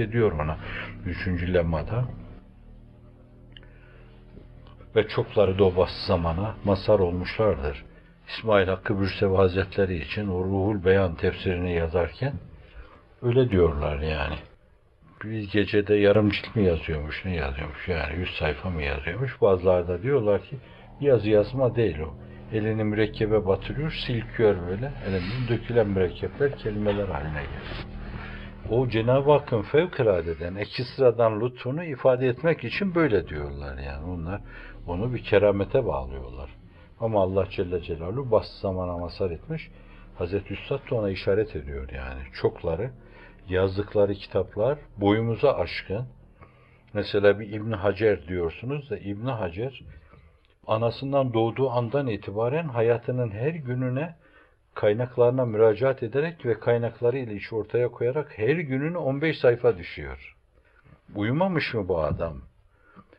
işaret ediyor ona. Üçüncü lemmada. Ve çokları da o basit zamana mazhar olmuşlardır. İsmail Hakkı Bürsevi Hazretleri için o Ruhul Beyan tefsirini yazarken öyle diyorlar yani. Bir gecede yarım cilt mi yazıyormuş, ne yazıyormuş yani yüz sayfa mı yazıyormuş. Bazıları da diyorlar ki yazı yazma değil o. Elini mürekkebe batırıyor, silkiyor böyle. Elinden dökülen mürekkepler kelimeler haline geliyor. O Cenab-ı Hakk'ın fevkaladeden, iki sıradan lütfunu ifade etmek için böyle diyorlar yani. Onlar onu bir keramete bağlıyorlar. Ama Allah Celle Celaluhu bas zamana masar etmiş. Hazreti Üstad da ona işaret ediyor yani. Çokları yazdıkları kitaplar boyumuza aşkın. Mesela bir İbn Hacer diyorsunuz da İbn Hacer anasından doğduğu andan itibaren hayatının her gününe kaynaklarına müracaat ederek ve kaynaklarıyla iş ortaya koyarak her gününü 15 sayfa düşüyor. Uyumamış mı bu adam?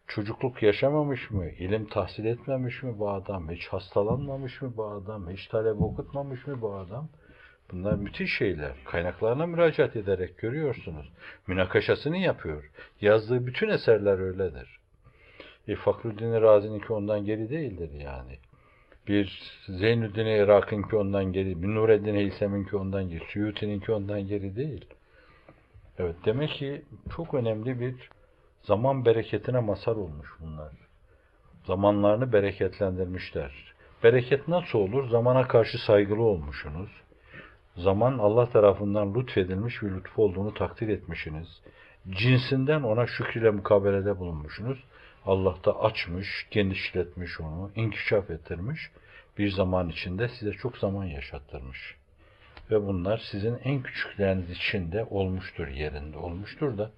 Çocukluk yaşamamış mı? İlim tahsil etmemiş mi bu adam? Hiç hastalanmamış mı bu adam? Hiç talep okutmamış mı bu adam? Bunlar müthiş şeyler. Kaynaklarına müracaat ederek görüyorsunuz. Münakaşasını yapıyor. Yazdığı bütün eserler öyledir. E, Fakruddin Razi'ninki ondan geri değildir yani. Bir Zeynüddin Irak'ınki ondan geri, bir Nureddin Heysem'inki ondan geri, Suyuti'ninki ondan geri değil. Evet, demek ki çok önemli bir zaman bereketine mazhar olmuş bunlar. Zamanlarını bereketlendirmişler. Bereket nasıl olur? Zamana karşı saygılı olmuşsunuz. Zaman Allah tarafından lütfedilmiş bir lütfu olduğunu takdir etmişsiniz. Cinsinden ona şükriyle mukabelede bulunmuşsunuz. Allah da açmış, genişletmiş onu, inkişaf ettirmiş. Bir zaman içinde size çok zaman yaşattırmış. Ve bunlar sizin en küçükleriniz içinde olmuştur, yerinde olmuştur da.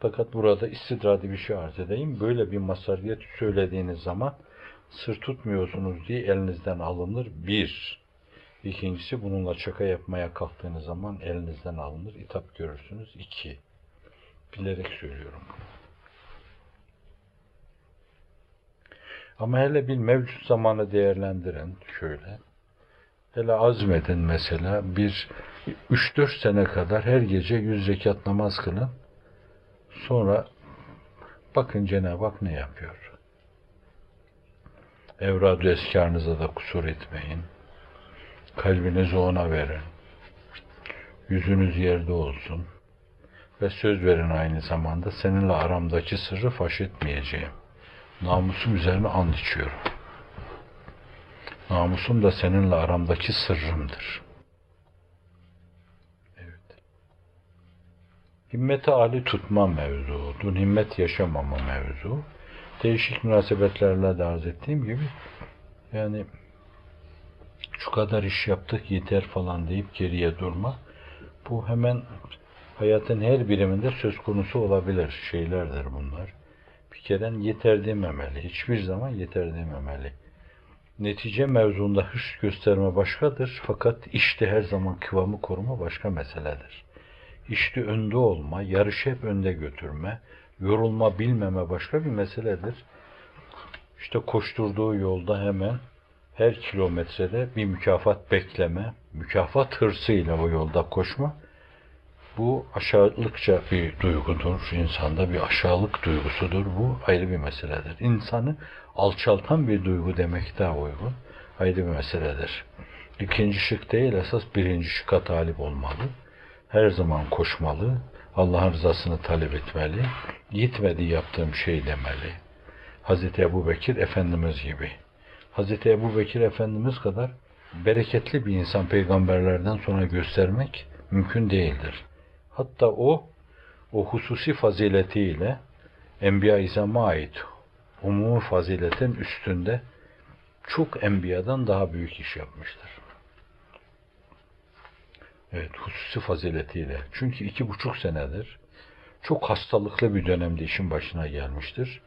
Fakat burada istidradi bir şey arz edeyim. Böyle bir masariyet söylediğiniz zaman sır tutmuyorsunuz diye elinizden alınır. Bir. İkincisi bununla şaka yapmaya kalktığınız zaman elinizden alınır, itap görürsünüz. İki. Bilerek söylüyorum bunu. Ama hele bir mevcut zamanı değerlendirin şöyle. Hele azmedin mesela bir 3-4 sene kadar her gece yüz rekat namaz kılın. Sonra bakın Cenab-ı Hak ne yapıyor. Evrad-ı eskarınıza da kusur etmeyin. Kalbinizi ona verin. Yüzünüz yerde olsun. Ve söz verin aynı zamanda seninle aramdaki sırrı faş etmeyeceğim. Namusum üzerine and içiyorum. Namusum da seninle aramdaki sırrımdır. Evet. Himmeti âli tutma mevzu, himmet yaşamama mevzu. Değişik münasebetlerle de arz ettiğim gibi yani şu kadar iş yaptık yeter falan deyip geriye durma. Bu hemen hayatın her biriminde söz konusu olabilir şeylerdir bunlar. Bir kere yeter dememeli. Hiçbir zaman yeter dememeli. Netice mevzunda hırs gösterme başkadır. Fakat işte her zaman kıvamı koruma başka meseledir. İşte önde olma, yarışı hep önde götürme, yorulma bilmeme başka bir meseledir. İşte koşturduğu yolda hemen her kilometrede bir mükafat bekleme, mükafat hırsıyla o yolda koşma, bu aşağılıkça bir duygudur. İnsanda bir aşağılık duygusudur. Bu ayrı bir meseledir. İnsanı alçaltan bir duygu demek daha uygun. Ayrı bir meseledir. İkinci şık değil, esas birinci şıka talip olmalı. Her zaman koşmalı. Allah'ın rızasını talep etmeli. Gitmedi yaptığım şey demeli. Hazreti Ebu Bekir Efendimiz gibi. Hazreti Ebu Bekir Efendimiz kadar bereketli bir insan peygamberlerden sonra göstermek mümkün değildir. Hatta o, o hususi faziletiyle Enbiya İzam'a ait umumi faziletin üstünde çok enbiyadan daha büyük iş yapmıştır. Evet, hususi faziletiyle. Çünkü iki buçuk senedir çok hastalıklı bir dönemde işin başına gelmiştir.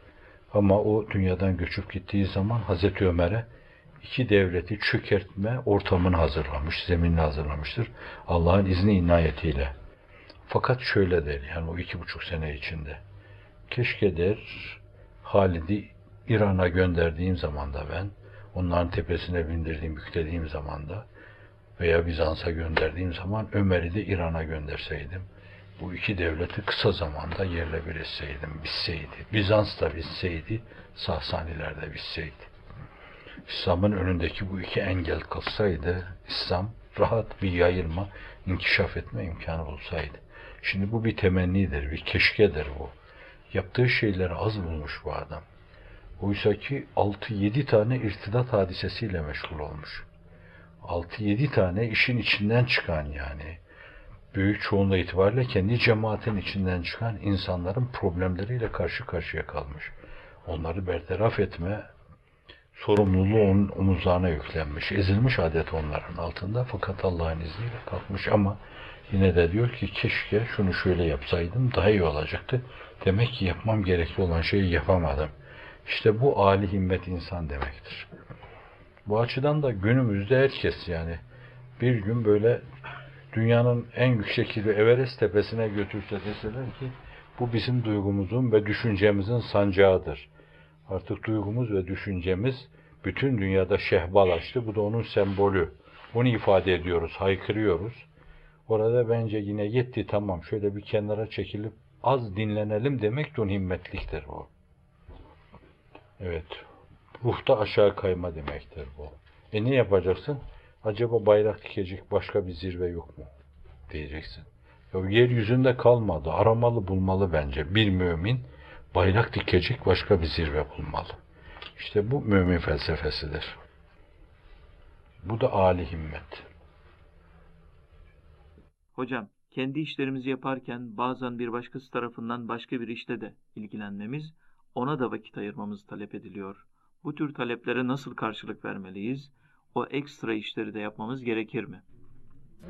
Ama o dünyadan göçüp gittiği zaman Hazreti Ömer'e iki devleti çökertme ortamını hazırlamış, zeminini hazırlamıştır. Allah'ın izni inayetiyle. Fakat şöyle der, yani o iki buçuk sene içinde. Keşke der, Halid'i İran'a gönderdiğim zaman da ben, onların tepesine bindirdiğim, yüklediğim zaman da veya Bizans'a gönderdiğim zaman Ömer'i de İran'a gönderseydim. bu iki devleti kısa zamanda yerle bir etseydim, bitseydi. Bizans da bitseydi, Sasaniler de bitseydi. İslam'ın önündeki bu iki engel kalsaydı, İslam rahat bir yayılma, inkişaf etme imkanı bulsaydı. Şimdi bu bir temennidir, bir keşkedir bu. Yaptığı şeyleri az bulmuş bu adam. Oysa ki 6-7 tane irtidat hadisesiyle meşgul olmuş. 6-7 tane işin içinden çıkan yani büyük çoğunluğu itibariyle kendi cemaatin içinden çıkan insanların problemleriyle karşı karşıya kalmış. Onları bertaraf etme sorumluluğu onun omuzlarına yüklenmiş. Ezilmiş adet onların altında fakat Allah'ın izniyle kalkmış ama yine de diyor ki keşke şunu şöyle yapsaydım daha iyi olacaktı. Demek ki yapmam gerekli olan şeyi yapamadım. İşte bu âli himmet insan demektir. Bu açıdan da günümüzde herkes yani bir gün böyle dünyanın en yüksek yeri Everest tepesine götürse deseler ki bu bizim duygumuzun ve düşüncemizin sancağıdır. Artık duygumuz ve düşüncemiz bütün dünyada şehbalaştı. Bu da onun sembolü. Onu ifade ediyoruz, haykırıyoruz. Orada bence yine yetti tamam şöyle bir kenara çekilip az dinlenelim demek de himmetliktir bu. Evet. Ruhta aşağı kayma demektir bu. E ne yapacaksın? Acaba bayrak dikecek başka bir zirve yok mu? Diyeceksin. Ya yeryüzünde kalmadı. Aramalı bulmalı bence. Bir mümin bayrak dikecek başka bir zirve bulmalı. İşte bu mümin felsefesidir. Bu da âli himmet. Hocam, kendi işlerimizi yaparken bazen bir başkası tarafından başka bir işte de ilgilenmemiz, ona da vakit ayırmamız talep ediliyor. Bu tür taleplere nasıl karşılık vermeliyiz? O ekstra işleri de yapmamız gerekir mi?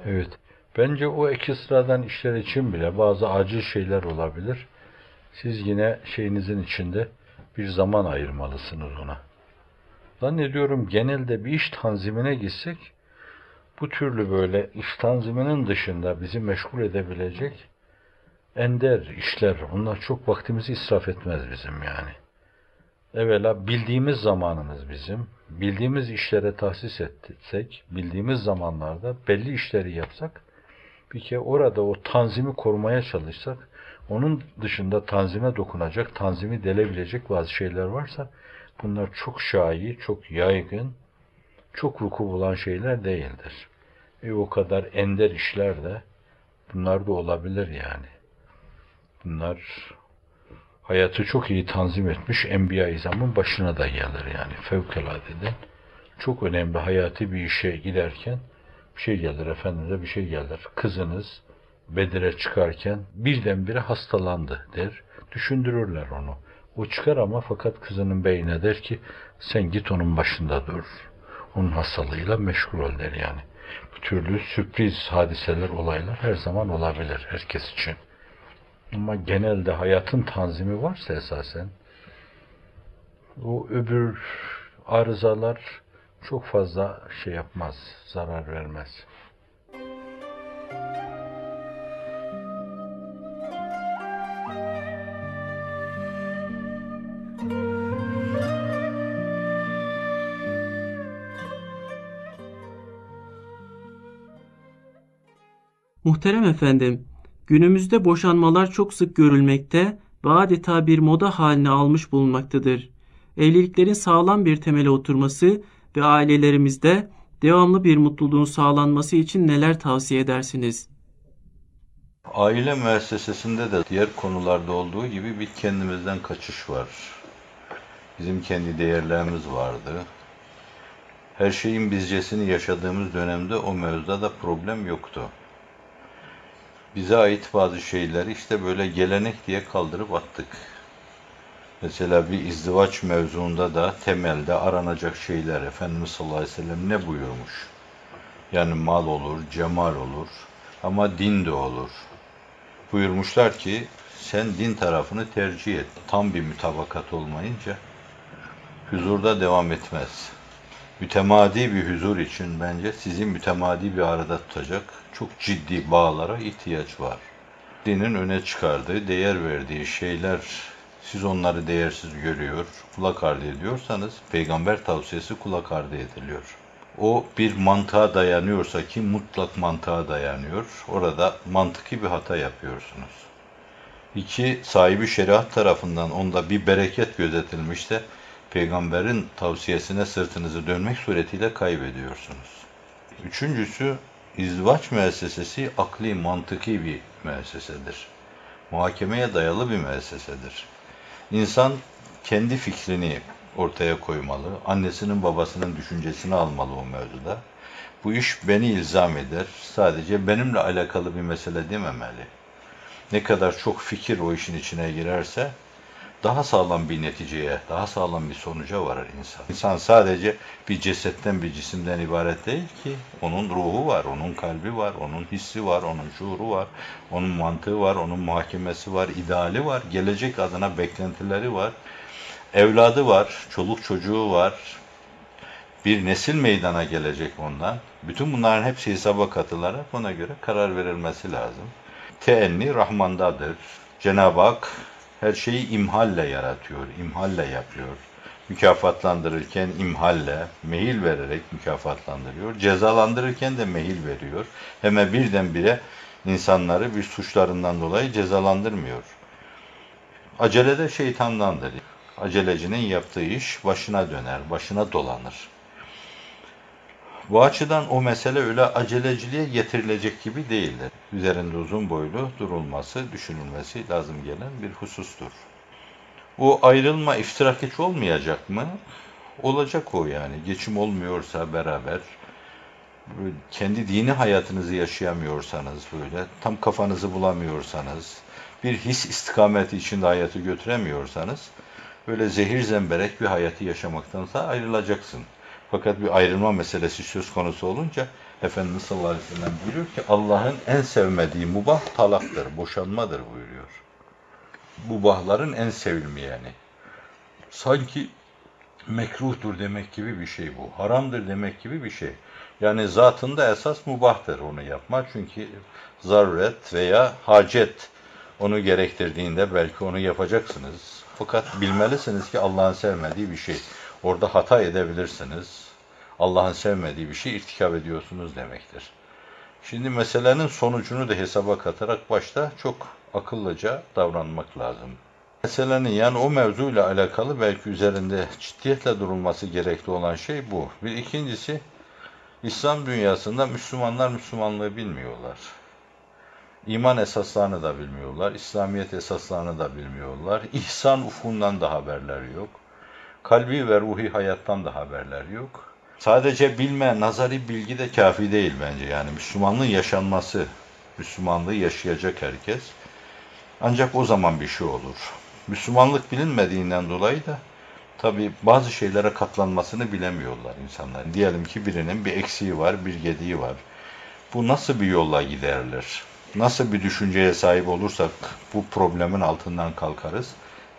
Evet. Bence o ekstradan işler için bile bazı acil şeyler olabilir. Siz yine şeyinizin içinde bir zaman ayırmalısınız ona. Zannediyorum genelde bir iş tanzimine gitsek bu türlü böyle iş tanziminin dışında bizi meşgul edebilecek ender işler, onlar çok vaktimizi israf etmez bizim yani. Evvela bildiğimiz zamanımız bizim, bildiğimiz işlere tahsis etsek, bildiğimiz zamanlarda belli işleri yapsak, bir kere orada o tanzimi korumaya çalışsak, onun dışında tanzime dokunacak, tanzimi delebilecek bazı şeyler varsa, bunlar çok şayi, çok yaygın, çok vuku bulan şeyler değildir. E o kadar ender işler de bunlar da olabilir yani. Bunlar hayatı çok iyi tanzim etmiş Enbiya-i İzam'ın başına da gelir yani fevkaladeden. Çok önemli hayati bir işe giderken bir şey gelir efendimize bir şey gelir. Kızınız Bedir'e çıkarken birdenbire hastalandı der. Düşündürürler onu. O çıkar ama fakat kızının beyine der ki sen git onun başında dur. Onun hastalığıyla meşgul ol der yani. Bu türlü sürpriz hadiseler, olaylar her zaman olabilir herkes için. Ama genelde hayatın tanzimi varsa esasen o öbür arızalar çok fazla şey yapmaz, zarar vermez. Muhterem efendim, günümüzde boşanmalar çok sık görülmekte ve adeta bir moda haline almış bulunmaktadır. Evliliklerin sağlam bir temele oturması ve ailelerimizde devamlı bir mutluluğun sağlanması için neler tavsiye edersiniz? Aile müessesesinde de diğer konularda olduğu gibi bir kendimizden kaçış var. Bizim kendi değerlerimiz vardı. Her şeyin bizcesini yaşadığımız dönemde o mevzuda da problem yoktu. Bize ait bazı şeyleri işte böyle gelenek diye kaldırıp attık. Mesela bir izdivaç mevzuunda da temelde aranacak şeyler Efendimiz sallallahu aleyhi ve sellem ne buyurmuş? Yani mal olur, cemal olur ama din de olur. Buyurmuşlar ki sen din tarafını tercih et. Tam bir mütabakat olmayınca huzurda devam etmez. Mütemadi bir huzur için bence sizi mütemadi bir arada tutacak çok ciddi bağlara ihtiyaç var. Dinin öne çıkardığı, değer verdiği şeyler siz onları değersiz görüyor, kulak ardı ediyorsanız peygamber tavsiyesi kulak ardı ediliyor. o bir mantığa dayanıyorsa ki mutlak mantığa dayanıyor, orada mantıki bir hata yapıyorsunuz. İki, sahibi şeriat tarafından onda bir bereket gözetilmişse, peygamberin tavsiyesine sırtınızı dönmek suretiyle kaybediyorsunuz. Üçüncüsü, izdivaç müessesesi akli, mantıki bir müessesedir. Muhakemeye dayalı bir müessesedir. İnsan kendi fikrini ortaya koymalı, annesinin babasının düşüncesini almalı o mevzuda. Bu iş beni ilzam eder, sadece benimle alakalı bir mesele dememeli. Ne kadar çok fikir o işin içine girerse, daha sağlam bir neticeye, daha sağlam bir sonuca varır insan. İnsan sadece bir cesetten, bir cisimden ibaret değil ki. Onun ruhu var, onun kalbi var, onun hissi var, onun şuuru var, onun mantığı var, onun muhakemesi var, ideali var, gelecek adına beklentileri var. Evladı var, çoluk çocuğu var, bir nesil meydana gelecek ondan. Bütün bunların hepsi hesaba katılarak ona göre karar verilmesi lazım. Teenni Rahman'dadır. Cenab-ı Hak her şeyi imhalle yaratıyor, imhalle yapıyor. Mükafatlandırırken imhalle, mehil vererek mükafatlandırıyor. Cezalandırırken de mehil veriyor. Hemen birdenbire insanları bir suçlarından dolayı cezalandırmıyor. Acele de şeytandandır. Acelecinin yaptığı iş başına döner, başına dolanır. Bu açıdan o mesele öyle aceleciliğe getirilecek gibi değildir. Üzerinde uzun boylu durulması, düşünülmesi lazım gelen bir husustur. O ayrılma iftirak hiç olmayacak mı? Olacak o yani. Geçim olmuyorsa beraber, kendi dini hayatınızı yaşayamıyorsanız böyle, tam kafanızı bulamıyorsanız, bir his istikameti içinde hayatı götüremiyorsanız, böyle zehir zemberek bir hayatı yaşamaktansa ayrılacaksın. Fakat bir ayrılma meselesi söz konusu olunca Efendimiz sallallahu aleyhi ve sellem buyuruyor ki Allah'ın en sevmediği mubah talaktır, boşanmadır buyuruyor. Mubahların en sevilmeyeni. Sanki mekruhtur demek gibi bir şey bu. Haramdır demek gibi bir şey. Yani zatında esas mubahtır onu yapma. Çünkü zaruret veya hacet onu gerektirdiğinde belki onu yapacaksınız. Fakat bilmelisiniz ki Allah'ın sevmediği bir şey. Orada hata edebilirsiniz. Allah'ın sevmediği bir şey irtikap ediyorsunuz demektir. Şimdi meselenin sonucunu da hesaba katarak başta çok akıllıca davranmak lazım. Meselenin yani o mevzuyla alakalı belki üzerinde ciddiyetle durulması gerekli olan şey bu. Bir ikincisi İslam dünyasında Müslümanlar Müslümanlığı bilmiyorlar. İman esaslarını da bilmiyorlar, İslamiyet esaslarını da bilmiyorlar. İhsan ufkundan da haberler yok. Kalbi ve ruhi hayattan da haberler yok. Sadece bilme, nazari bilgi de kafi değil bence. Yani Müslümanlığın yaşanması, Müslümanlığı yaşayacak herkes. Ancak o zaman bir şey olur. Müslümanlık bilinmediğinden dolayı da tabi bazı şeylere katlanmasını bilemiyorlar insanlar. Diyelim ki birinin bir eksiği var, bir gediği var. Bu nasıl bir yolla giderilir? Nasıl bir düşünceye sahip olursak bu problemin altından kalkarız?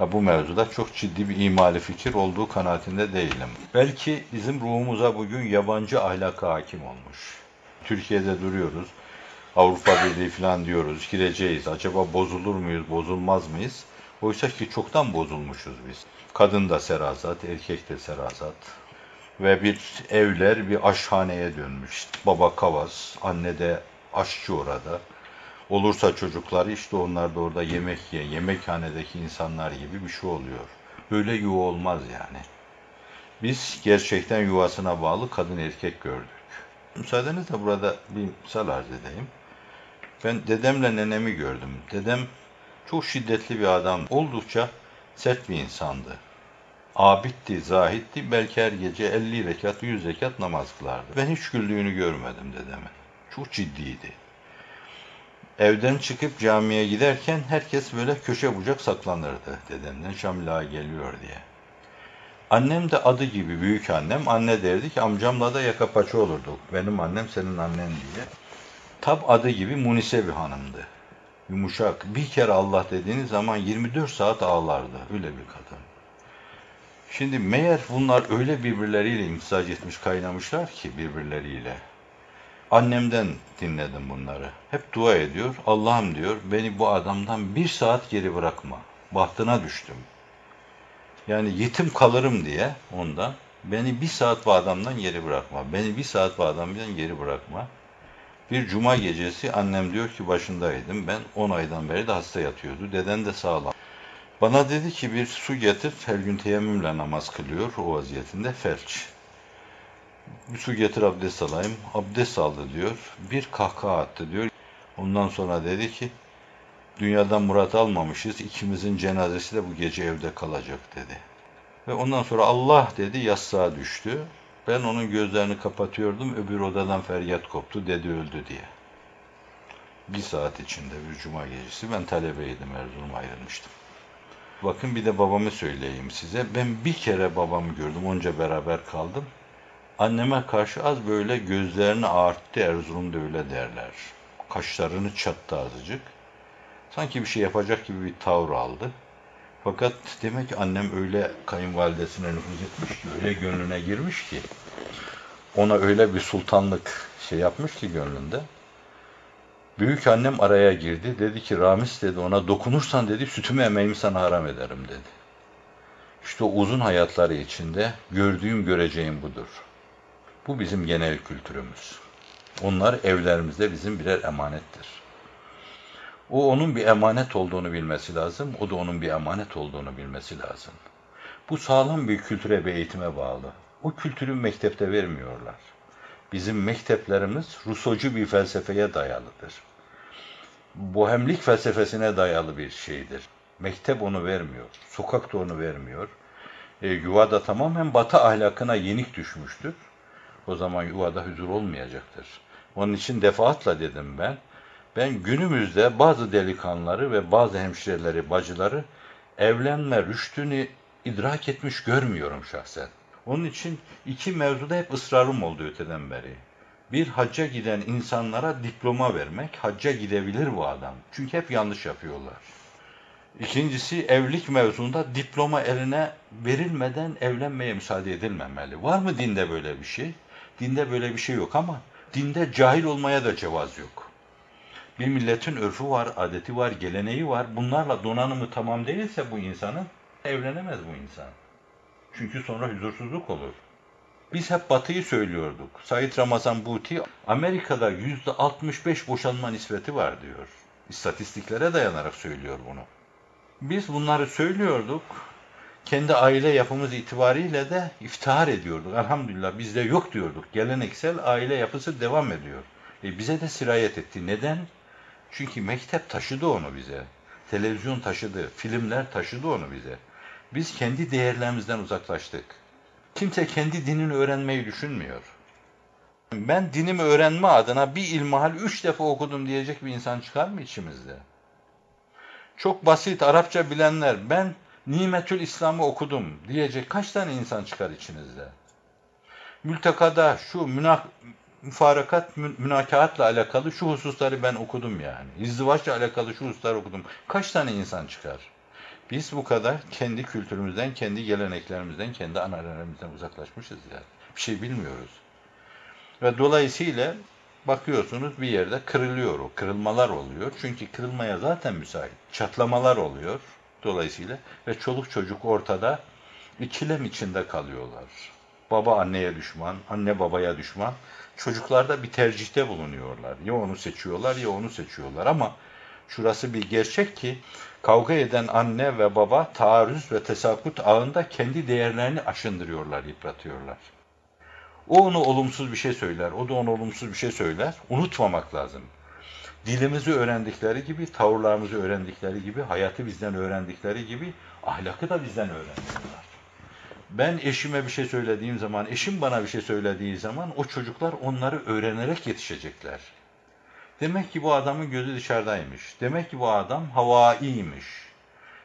Ya bu mevzuda çok ciddi bir imali fikir olduğu kanaatinde değilim. Belki bizim ruhumuza bugün yabancı ahlaka hakim olmuş. Türkiye'de duruyoruz. Avrupa Birliği falan diyoruz. Gireceğiz. Acaba bozulur muyuz, bozulmaz mıyız? Oysa ki çoktan bozulmuşuz biz. Kadın da serazat, erkek de serazat. Ve bir evler bir aşhaneye dönmüş. Baba kavaz, anne de aşçı orada. Olursa çocukları işte onlar da orada yemek yiyen, yemekhanedeki insanlar gibi bir şey oluyor. Böyle yuva olmaz yani. Biz gerçekten yuvasına bağlı kadın erkek gördük. Müsaadenizle burada bir misal arz edeyim. Ben dedemle nenemi gördüm. Dedem çok şiddetli bir adam. Oldukça sert bir insandı. Abitti, zahitti. Belki her gece 50 rekat, 100 rekat namaz kılardı. Ben hiç güldüğünü görmedim dedemin. Çok ciddiydi. Evden çıkıp camiye giderken herkes böyle köşe bucak saklanırdı dedemden Şamila geliyor diye. Annem de adı gibi büyük annem anne derdi ki amcamla da yaka paça olurduk. Benim annem senin annen diye. Tab adı gibi Munise bir hanımdı. Yumuşak. Bir kere Allah dediğiniz zaman 24 saat ağlardı. Öyle bir kadın. Şimdi meğer bunlar öyle birbirleriyle imtizac etmiş kaynamışlar ki birbirleriyle. Annemden dinledim bunları. Hep dua ediyor. Allah'ım diyor beni bu adamdan bir saat geri bırakma. Bahtına düştüm. Yani yetim kalırım diye ondan Beni bir saat bu adamdan geri bırakma. Beni bir saat bu adamdan geri bırakma. Bir cuma gecesi annem diyor ki başındaydım. Ben 10 aydan beri de hasta yatıyordu. Deden de sağlam. Bana dedi ki bir su getir. Her gün teyemmümle namaz kılıyor o vaziyetinde felç. Bir su getir abdest alayım. Abdest aldı diyor. Bir kahkaha attı diyor. Ondan sonra dedi ki dünyadan murat almamışız. İkimizin cenazesi de bu gece evde kalacak dedi. Ve ondan sonra Allah dedi yastığa düştü. Ben onun gözlerini kapatıyordum. Öbür odadan feryat koptu. Dedi öldü diye. Bir saat içinde bir cuma gecesi ben talebeydim Erzurum'a ayrılmıştım. Bakın bir de babamı söyleyeyim size. Ben bir kere babamı gördüm. Onca beraber kaldım. Anneme karşı az böyle gözlerini ağarttı. Erzurum'da öyle derler. Kaşlarını çattı azıcık. Sanki bir şey yapacak gibi bir tavır aldı. Fakat demek ki annem öyle kayınvalidesine nüfuz etmiş ki, öyle gönlüne girmiş ki, ona öyle bir sultanlık şey yapmış ki gönlünde. Büyük annem araya girdi. Dedi ki Ramiz dedi ona dokunursan dedi sütümü emeğimi sana haram ederim dedi. İşte uzun hayatları içinde gördüğüm göreceğim budur. Bu bizim genel kültürümüz. Onlar evlerimizde bizim birer emanettir. O onun bir emanet olduğunu bilmesi lazım. O da onun bir emanet olduğunu bilmesi lazım. Bu sağlam bir kültüre ve eğitime bağlı. O kültürü mektepte vermiyorlar. Bizim mekteplerimiz Rusocu bir felsefeye dayalıdır. Bohemlik felsefesine dayalı bir şeydir. Mektep onu vermiyor. Sokak da onu vermiyor. E, yuvada tamamen batı ahlakına yenik düşmüştür. O zaman yuvada huzur olmayacaktır. Onun için defaatla dedim ben. Ben günümüzde bazı delikanlıları ve bazı hemşireleri, bacıları evlenme rüştünü idrak etmiş görmüyorum şahsen. Onun için iki mevzuda hep ısrarım oldu öteden beri. Bir hacca giden insanlara diploma vermek, hacca gidebilir bu adam. Çünkü hep yanlış yapıyorlar. İkincisi evlilik mevzunda diploma eline verilmeden evlenmeye müsaade edilmemeli. Var mı dinde böyle bir şey? Dinde böyle bir şey yok ama dinde cahil olmaya da cevaz yok. Bir milletin örfü var, adeti var, geleneği var. Bunlarla donanımı tamam değilse bu insanın evlenemez bu insan. Çünkü sonra huzursuzluk olur. Biz hep batıyı söylüyorduk. Said Ramazan Buti Amerika'da yüzde 65 boşanma nispeti var diyor. İstatistiklere dayanarak söylüyor bunu. Biz bunları söylüyorduk. Kendi aile yapımız itibariyle de iftihar ediyorduk. Elhamdülillah bizde yok diyorduk. Geleneksel aile yapısı devam ediyor. E bize de sirayet etti. Neden? Çünkü mektep taşıdı onu bize. Televizyon taşıdı, filmler taşıdı onu bize. Biz kendi değerlerimizden uzaklaştık. Kimse kendi dinini öğrenmeyi düşünmüyor. Ben dinimi öğrenme adına bir ilmihal üç defa okudum diyecek bir insan çıkar mı içimizde? Çok basit Arapça bilenler ben Nimetül İslam'ı okudum diyecek kaç tane insan çıkar içinizde? Mültekada şu münak müfarakat, münakaatla alakalı şu hususları ben okudum yani. İzdivaçla alakalı şu hususları okudum. Kaç tane insan çıkar? Biz bu kadar kendi kültürümüzden, kendi geleneklerimizden, kendi anarelerimizden uzaklaşmışız yani. Bir şey bilmiyoruz. Ve dolayısıyla bakıyorsunuz bir yerde kırılıyor o. Kırılmalar oluyor. Çünkü kırılmaya zaten müsait. Çatlamalar oluyor dolayısıyla. Ve çoluk çocuk ortada ikilem içinde kalıyorlar. Baba anneye düşman, anne babaya düşman. Çocuklar da bir tercihte bulunuyorlar. Ya onu seçiyorlar ya onu seçiyorlar ama şurası bir gerçek ki kavga eden anne ve baba taarruz ve tesakut ağında kendi değerlerini aşındırıyorlar, yıpratıyorlar. O onu olumsuz bir şey söyler, o da ona olumsuz bir şey söyler. Unutmamak lazım. Dilimizi öğrendikleri gibi, tavırlarımızı öğrendikleri gibi, hayatı bizden öğrendikleri gibi ahlakı da bizden öğreniyorlar. Ben eşime bir şey söylediğim zaman, eşim bana bir şey söylediği zaman o çocuklar onları öğrenerek yetişecekler. Demek ki bu adamın gözü dışarıdaymış. Demek ki bu adam havaiymiş.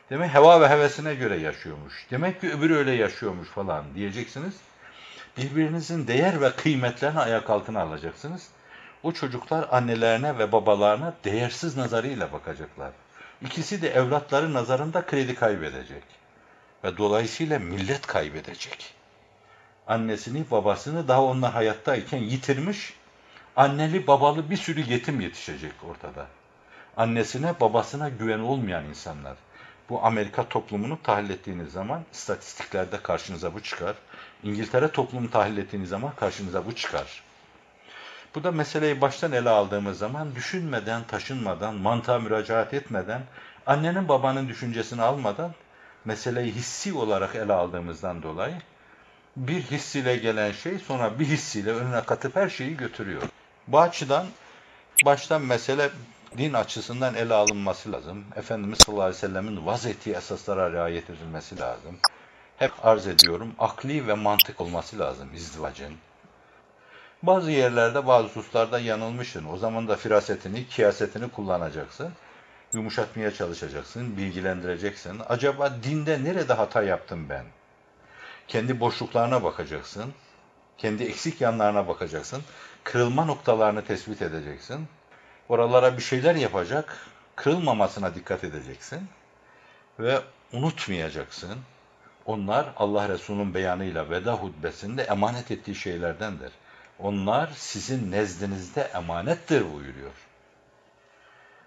Demek heva ve hevesine göre yaşıyormuş. Demek ki öbürü öyle yaşıyormuş falan diyeceksiniz. Birbirinizin değer ve kıymetlerini ayak altına alacaksınız. O çocuklar annelerine ve babalarına değersiz nazarıyla bakacaklar. İkisi de evlatları nazarında kredi kaybedecek. Ve dolayısıyla millet kaybedecek. Annesini, babasını daha onlar hayattayken yitirmiş, anneli babalı bir sürü yetim yetişecek ortada. Annesine babasına güven olmayan insanlar. Bu Amerika toplumunu tahlil ettiğiniz zaman istatistiklerde karşınıza bu çıkar. İngiltere toplumunu tahlil ettiğiniz zaman karşınıza bu çıkar. Bu da meseleyi baştan ele aldığımız zaman düşünmeden, taşınmadan, mantığa müracaat etmeden, annenin babanın düşüncesini almadan meseleyi hissi olarak ele aldığımızdan dolayı bir hissiyle gelen şey sonra bir hissiyle önüne katıp her şeyi götürüyor. Bu açıdan baştan mesele din açısından ele alınması lazım. Efendimiz sallallahu aleyhi ve sellemin vaz ettiği esaslara riayet edilmesi lazım. Hep arz ediyorum, akli ve mantık olması lazım izdivacın. Bazı yerlerde, bazı hususlarda yanılmışsın. O zaman da firasetini, kiyasetini kullanacaksın. Yumuşatmaya çalışacaksın, bilgilendireceksin. Acaba dinde nerede hata yaptım ben? Kendi boşluklarına bakacaksın. Kendi eksik yanlarına bakacaksın. Kırılma noktalarını tespit edeceksin. Oralara bir şeyler yapacak. Kırılmamasına dikkat edeceksin. Ve unutmayacaksın. Onlar Allah Resulü'nün beyanıyla veda hutbesinde emanet ettiği şeylerdendir. Onlar sizin nezdinizde emanettir buyuruyor.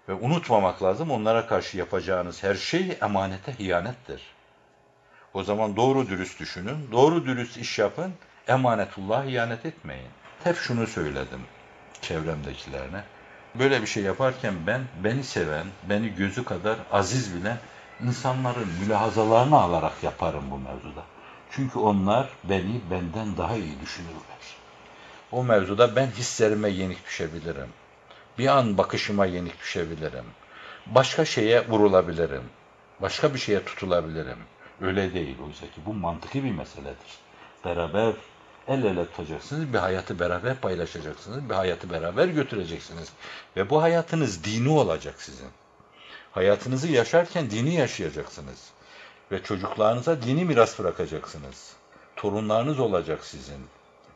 Ve unutmamak lazım onlara karşı yapacağınız her şey emanete hiyanettir. O zaman doğru dürüst düşünün, doğru dürüst iş yapın, emanetullah hiyanet etmeyin. Hep şunu söyledim çevremdekilerine. Böyle bir şey yaparken ben beni seven, beni gözü kadar aziz bilen insanların mülahazalarını alarak yaparım bu mevzuda. Çünkü onlar beni benden daha iyi düşünürler. O mevzuda ben hislerime yenik düşebilirim. Bir an bakışıma yenik düşebilirim. Başka şeye vurulabilirim. Başka bir şeye tutulabilirim. Öyle değil oysa ki bu mantıki bir meseledir. Beraber el ele tutacaksınız, bir hayatı beraber paylaşacaksınız, bir hayatı beraber götüreceksiniz. Ve bu hayatınız dini olacak sizin. Hayatınızı yaşarken dini yaşayacaksınız. Ve çocuklarınıza dini miras bırakacaksınız. Torunlarınız olacak sizin.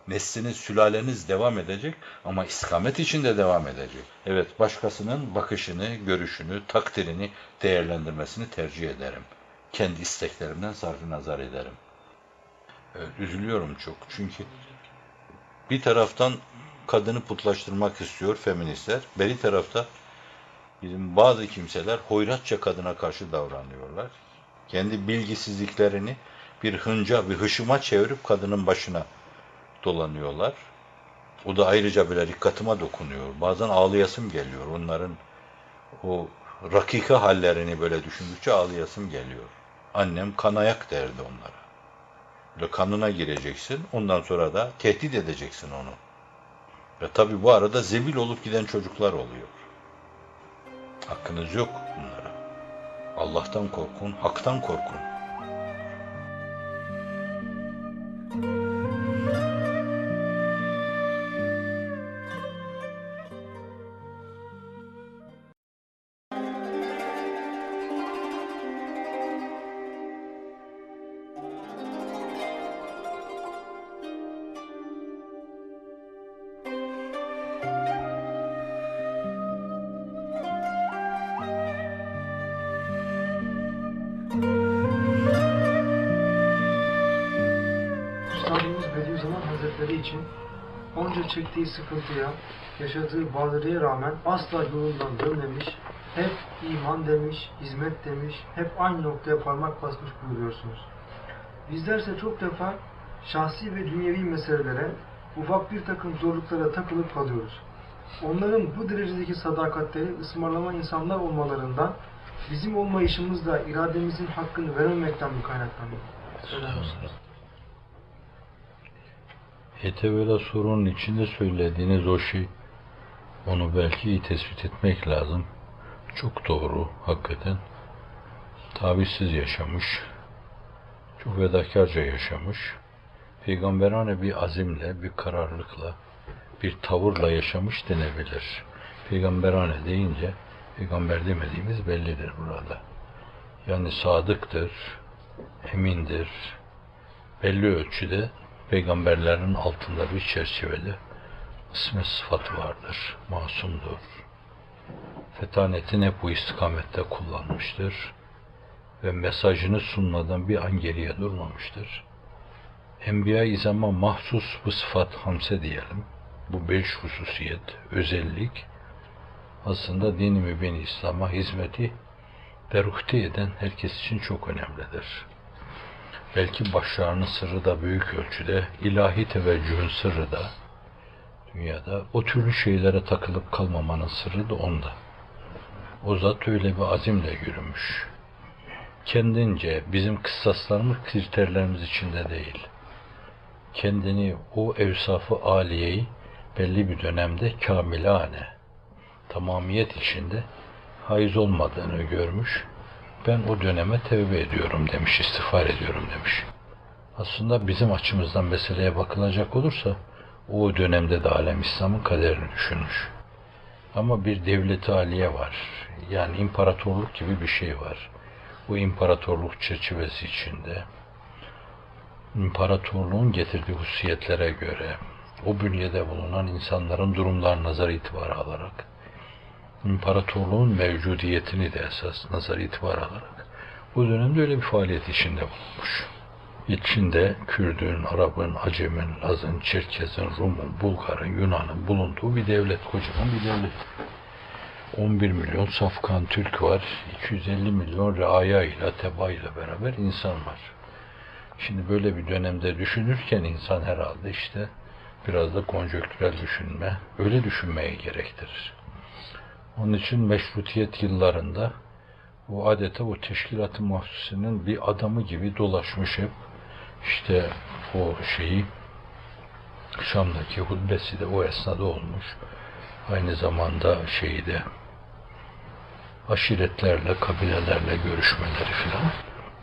Nesliniz, sülaleniz devam edecek ama istikamet içinde devam edecek. Evet, başkasının bakışını, görüşünü, takdirini değerlendirmesini tercih ederim. Kendi isteklerimden sarfı nazar ederim. Evet, üzülüyorum çok çünkü bir taraftan kadını putlaştırmak istiyor feministler, beri tarafta bizim bazı kimseler hoyratça kadına karşı davranıyorlar. Kendi bilgisizliklerini bir hınca, bir hışıma çevirip kadının başına dolanıyorlar. O da ayrıca böyle dikkatime dokunuyor. Bazen ağlayasım geliyor. Onların o rakika hallerini böyle düşündükçe ağlayasım geliyor. Annem kanayak derdi onlara. Böyle kanına gireceksin. Ondan sonra da tehdit edeceksin onu. Ve tabi bu arada zebil olup giden çocuklar oluyor. Hakkınız yok bunlara. Allah'tan korkun, haktan korkun. Yaşadığı badırıya rağmen asla yolundan dönmemiş, hep iman demiş, hizmet demiş, hep aynı noktaya parmak basmış buyuruyorsunuz. Bizlerse çok defa şahsi ve dünyevi meselelere, ufak bir takım zorluklara takılıp kalıyoruz. Onların bu derecedeki sadakatleri ısmarlama insanlar olmalarından bizim olmayışımızla irademizin hakkını verememekten mi kaynaklanıyor? Söyler misiniz? Etevela sorunun içinde söylediğiniz o şey, onu belki tespit etmek lazım. Çok doğru, hakikaten. Tavizsiz yaşamış, çok vedakarca yaşamış. Peygamberane bir azimle, bir kararlılıkla, bir tavırla yaşamış denebilir. Peygamberane deyince, peygamber demediğimiz bellidir burada. Yani sadıktır, emindir, belli ölçüde peygamberlerin altında bir çerçevede isme sıfatı vardır, masumdur. Fetanetini hep bu istikamette kullanmıştır ve mesajını sunmadan bir an geriye durmamıştır. Enbiya-i İzam'a mahsus bu sıfat hamse diyelim. Bu beş hususiyet, özellik aslında din-i mübin İslam'a hizmeti beruhte eden herkes için çok önemlidir. Belki başlarının sırrı da büyük ölçüde, ilahi teveccühün sırrı da, dünyada o türlü şeylere takılıp kalmamanın sırrı da onda. O zat öyle bir azimle yürümüş. Kendince bizim kıssaslarımız kriterlerimiz içinde değil. Kendini o evsafı aliyeyi belli bir dönemde kamilane, tamamiyet içinde haiz olmadığını görmüş. Ben o döneme tevbe ediyorum demiş, istiğfar ediyorum demiş. Aslında bizim açımızdan meseleye bakılacak olursa o dönemde de alem İslam'ın kaderini düşünmüş. Ama bir devlet aliye var. Yani imparatorluk gibi bir şey var. Bu imparatorluk çerçevesi içinde imparatorluğun getirdiği hususiyetlere göre o bünyede bulunan insanların durumlar nazar itibarı alarak imparatorluğun mevcudiyetini de esas nazar itibar alarak bu dönemde öyle bir faaliyet içinde bulunmuş. İçinde Kürdün, Arap'ın, Acem'in, Laz'ın, Çerkez'in, Rum'un, Bulgar'ın, Yunan'ın bulunduğu bir devlet, kocaman bir devlet. 11 milyon safkan Türk var, 250 milyon reaya ile, teba ile beraber insan var. Şimdi böyle bir dönemde düşünürken insan herhalde işte biraz da konjöktürel düşünme, öyle düşünmeye gerektirir. Onun için meşrutiyet yıllarında bu adeta o teşkilat-ı bir adamı gibi dolaşmış hep işte o şeyi Şam'daki hutbesi de o esnada olmuş. Aynı zamanda şeyi de aşiretlerle, kabilelerle görüşmeleri filan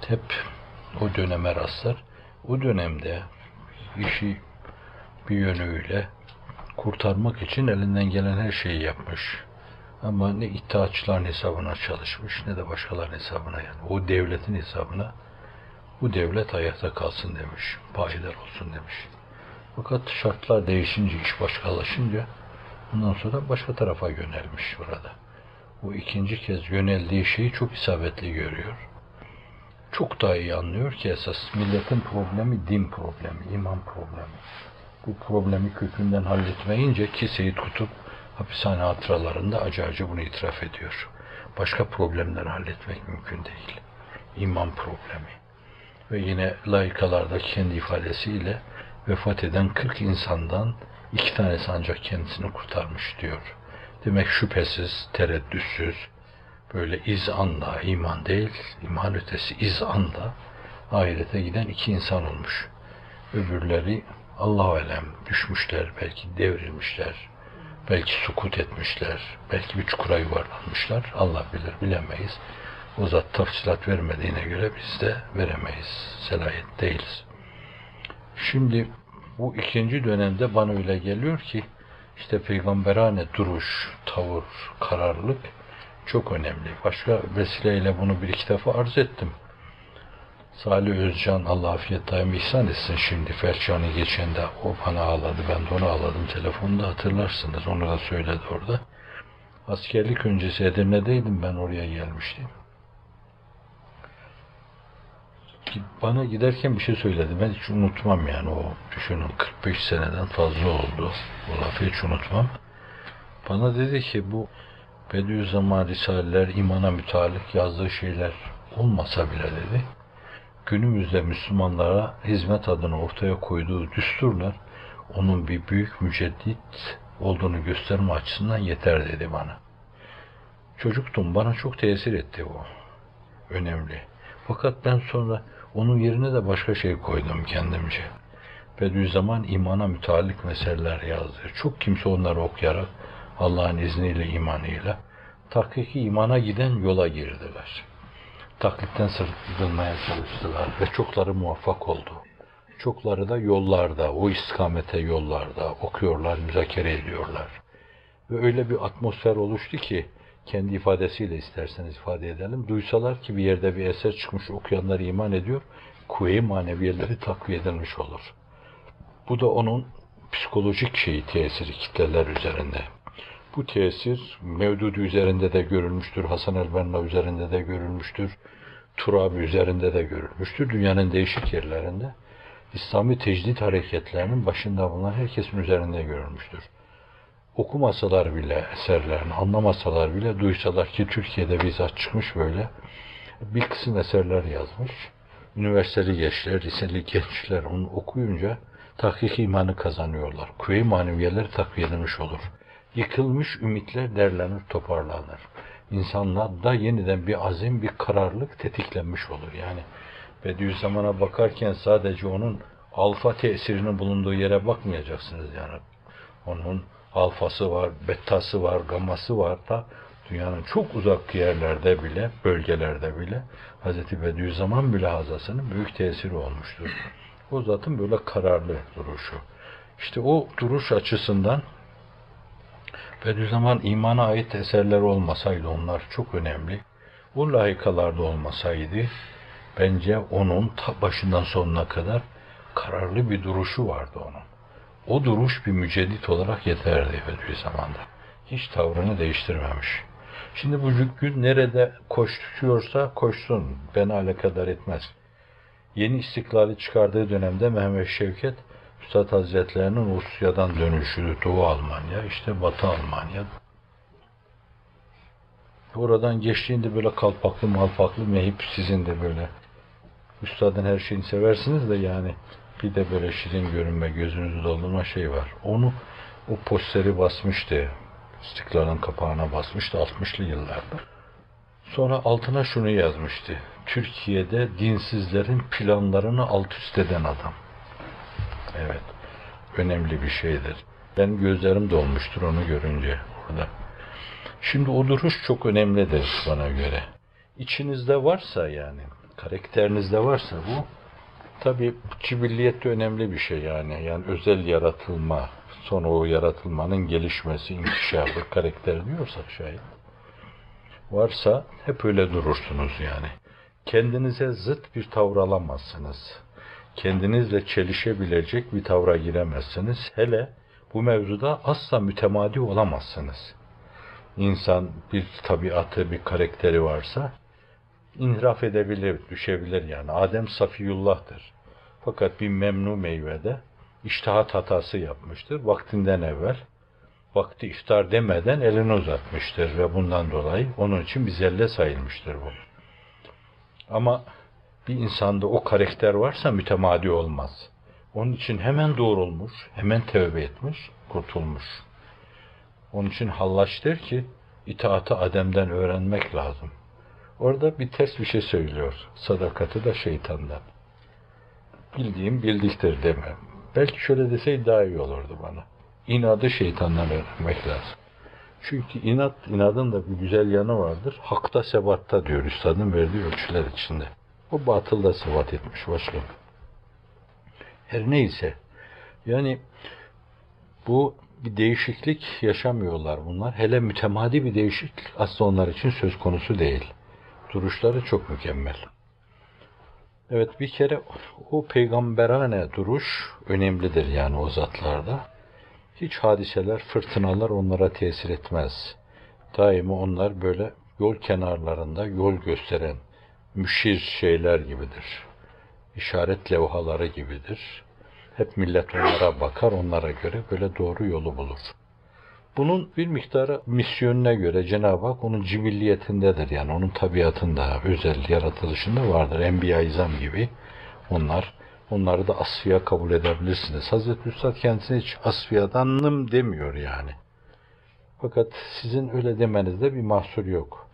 hep o döneme rastlar. O dönemde işi bir yönüyle kurtarmak için elinden gelen her şeyi yapmış. Ama ne iddiaçıların hesabına çalışmış ne de başkalarının hesabına yani. O devletin hesabına bu devlet ayakta kalsın demiş. Payidar olsun demiş. Fakat şartlar değişince, iş başkalaşınca ondan sonra başka tarafa yönelmiş burada. Bu ikinci kez yöneldiği şeyi çok isabetli görüyor. Çok daha iyi anlıyor ki esas milletin problemi din problemi, iman problemi. Bu problemi kökünden halletmeyince ki Seyyid Kutup hapishane hatıralarında acı acı bunu itiraf ediyor. Başka problemleri halletmek mümkün değil. İman problemi. Ve yine layıkalarda kendi ifadesiyle vefat eden 40 insandan iki tanesi ancak kendisini kurtarmış diyor. Demek şüphesiz, tereddütsüz, böyle izanla, iman değil, iman ötesi izanla ahirete giden iki insan olmuş. Öbürleri Allah alem düşmüşler, belki devrilmişler, belki sukut etmişler, belki bir çukura yuvarlanmışlar. Allah bilir, bilemeyiz. Zat tafsilat vermediğine göre biz de veremeyiz. Selayet değiliz. Şimdi bu ikinci dönemde bana öyle geliyor ki işte peygamberane duruş, tavır, kararlılık çok önemli. Başka vesileyle bunu bir iki defa arz ettim. Salih Özcan Allah afiyet daim ihsan etsin şimdi. Ferçan'ı geçen o bana ağladı. Ben de onu ağladım. Telefonda hatırlarsınız. Onu da söyledi orada. Askerlik öncesi Edirne'deydim. Ben oraya gelmiştim. Bana giderken bir şey söyledi. Ben hiç unutmam yani o düşünün 45 seneden fazla oldu. O lafı hiç unutmam. Bana dedi ki bu Bediüzzaman Risaleler, imana mütalik yazdığı şeyler olmasa bile dedi günümüzde Müslümanlara hizmet adına ortaya koyduğu düsturlar onun bir büyük müceddit olduğunu gösterme açısından yeter dedi bana. Çocuktum bana çok tesir etti o. Önemli. Fakat ben sonra onun yerine de başka şey koydum kendimce. Bediüzzaman imana müteallik meseleler yazdı. Çok kimse onları okuyarak Allah'ın izniyle, imanıyla tahkiki imana giden yola girdiler taklitten sıyrılmaya çalıştılar ve çokları muvaffak oldu. Çokları da yollarda, o istikamete yollarda okuyorlar, müzakere ediyorlar. Ve öyle bir atmosfer oluştu ki, kendi ifadesiyle isterseniz ifade edelim, duysalar ki bir yerde bir eser çıkmış, okuyanlar iman ediyor, kuvve-i maneviyeleri takviye edilmiş olur. Bu da onun psikolojik şeyi, tesiri kitleler üzerinde. Bu tesir Mevdudi üzerinde de görülmüştür, Hasan el-Benna üzerinde de görülmüştür, Turabi üzerinde de görülmüştür. Dünyanın değişik yerlerinde İslami tecdit hareketlerinin başında bulunan herkesin üzerinde görülmüştür. Okumasalar bile eserlerini, anlamasalar bile duysalar ki Türkiye'de bizzat çıkmış böyle bir kısım eserler yazmış. Üniversiteli gençler, liseli gençler onu okuyunca tahkik imanı kazanıyorlar. Kuvve-i maneviyeleri takviye olur. Yıkılmış ümitler derlenir, toparlanır. İnsanlarda yeniden bir azim, bir kararlılık tetiklenmiş olur. Yani Bediüzzaman'a bakarken sadece onun alfa tesirinin bulunduğu yere bakmayacaksınız yani. Onun alfası var, bettası var, gaması var da dünyanın çok uzak yerlerde bile, bölgelerde bile Hz. Bediüzzaman mülahazasının büyük tesiri olmuştur. O zatın böyle kararlı duruşu. İşte o duruş açısından Bediüzzaman imana ait eserler olmasaydı onlar çok önemli. Bu layıkalarda olmasaydı bence onun başından sonuna kadar kararlı bir duruşu vardı onun. O duruş bir müceddit olarak yeterdi Bediüzzaman'da. Hiç tavrını değiştirmemiş. Şimdi bu gün nerede koşturuyorsa koşsun. Beni alakadar etmez. Yeni istiklali çıkardığı dönemde Mehmet Şevket Üstad Hazretlerinin Rusya'dan dönüşü, Doğu Almanya, işte Batı Almanya. Oradan geçtiğinde böyle kalpaklı malpaklı mehip sizin de böyle. Üstadın her şeyini seversiniz de yani bir de böyle şirin görünme, gözünüzü doldurma şey var. Onu o posteri basmıştı. İstiklal'ın kapağına basmıştı 60'lı yıllarda. Sonra altına şunu yazmıştı. Türkiye'de dinsizlerin planlarını alt üst eden adam. Evet. Önemli bir şeydir. Ben gözlerim dolmuştur onu görünce orada. Şimdi o duruş çok önemlidir bana göre. İçinizde varsa yani, karakterinizde varsa bu, tabi cibilliyet de önemli bir şey yani. Yani özel yaratılma, sonra o yaratılmanın gelişmesi, inkişafı, karakter diyorsak şayet. Varsa hep öyle durursunuz yani. Kendinize zıt bir tavır alamazsınız kendinizle çelişebilecek bir tavra giremezsiniz. Hele bu mevzuda asla mütemadi olamazsınız. İnsan bir tabiatı, bir karakteri varsa inhiraf edebilir, düşebilir yani. Adem Safiyullah'tır. Fakat bir memnu meyvede iştihat hatası yapmıştır. Vaktinden evvel vakti iftar demeden elini uzatmıştır ve bundan dolayı onun için bir zelle sayılmıştır bu. Ama bir insanda o karakter varsa mütemadi olmaz. Onun için hemen doğrulmuş, hemen tövbe etmiş, kurtulmuş. Onun için Hallaç ki, itaatı Adem'den öğrenmek lazım. Orada bir ters bir şey söylüyor. Sadakati da şeytandan. Bildiğim bildiktir deme. Belki şöyle deseydi daha iyi olurdu bana. İnadı şeytandan öğrenmek lazım. Çünkü inat, inadın da bir güzel yanı vardır. Hakta sebatta diyor üstadın verdiği ölçüler içinde. O batılda sıvat etmiş başka. Her neyse. Yani bu bir değişiklik yaşamıyorlar bunlar. Hele mütemadi bir değişiklik aslında onlar için söz konusu değil. Duruşları çok mükemmel. Evet bir kere o peygamberane duruş önemlidir yani o zatlarda. Hiç hadiseler, fırtınalar onlara tesir etmez. Daima onlar böyle yol kenarlarında yol gösteren, müşir şeyler gibidir. İşaret levhaları gibidir. Hep millet onlara bakar, onlara göre böyle doğru yolu bulur. Bunun bir miktarı misyonuna göre Cenab-ı Hak onun cibilliyetindedir. Yani onun tabiatında, özel yaratılışında vardır. Enbiya izam gibi onlar. Onları da asfiya kabul edebilirsiniz. Hazreti Üstad kendisine hiç asfiyadanım demiyor yani. Fakat sizin öyle demenizde bir mahsur yok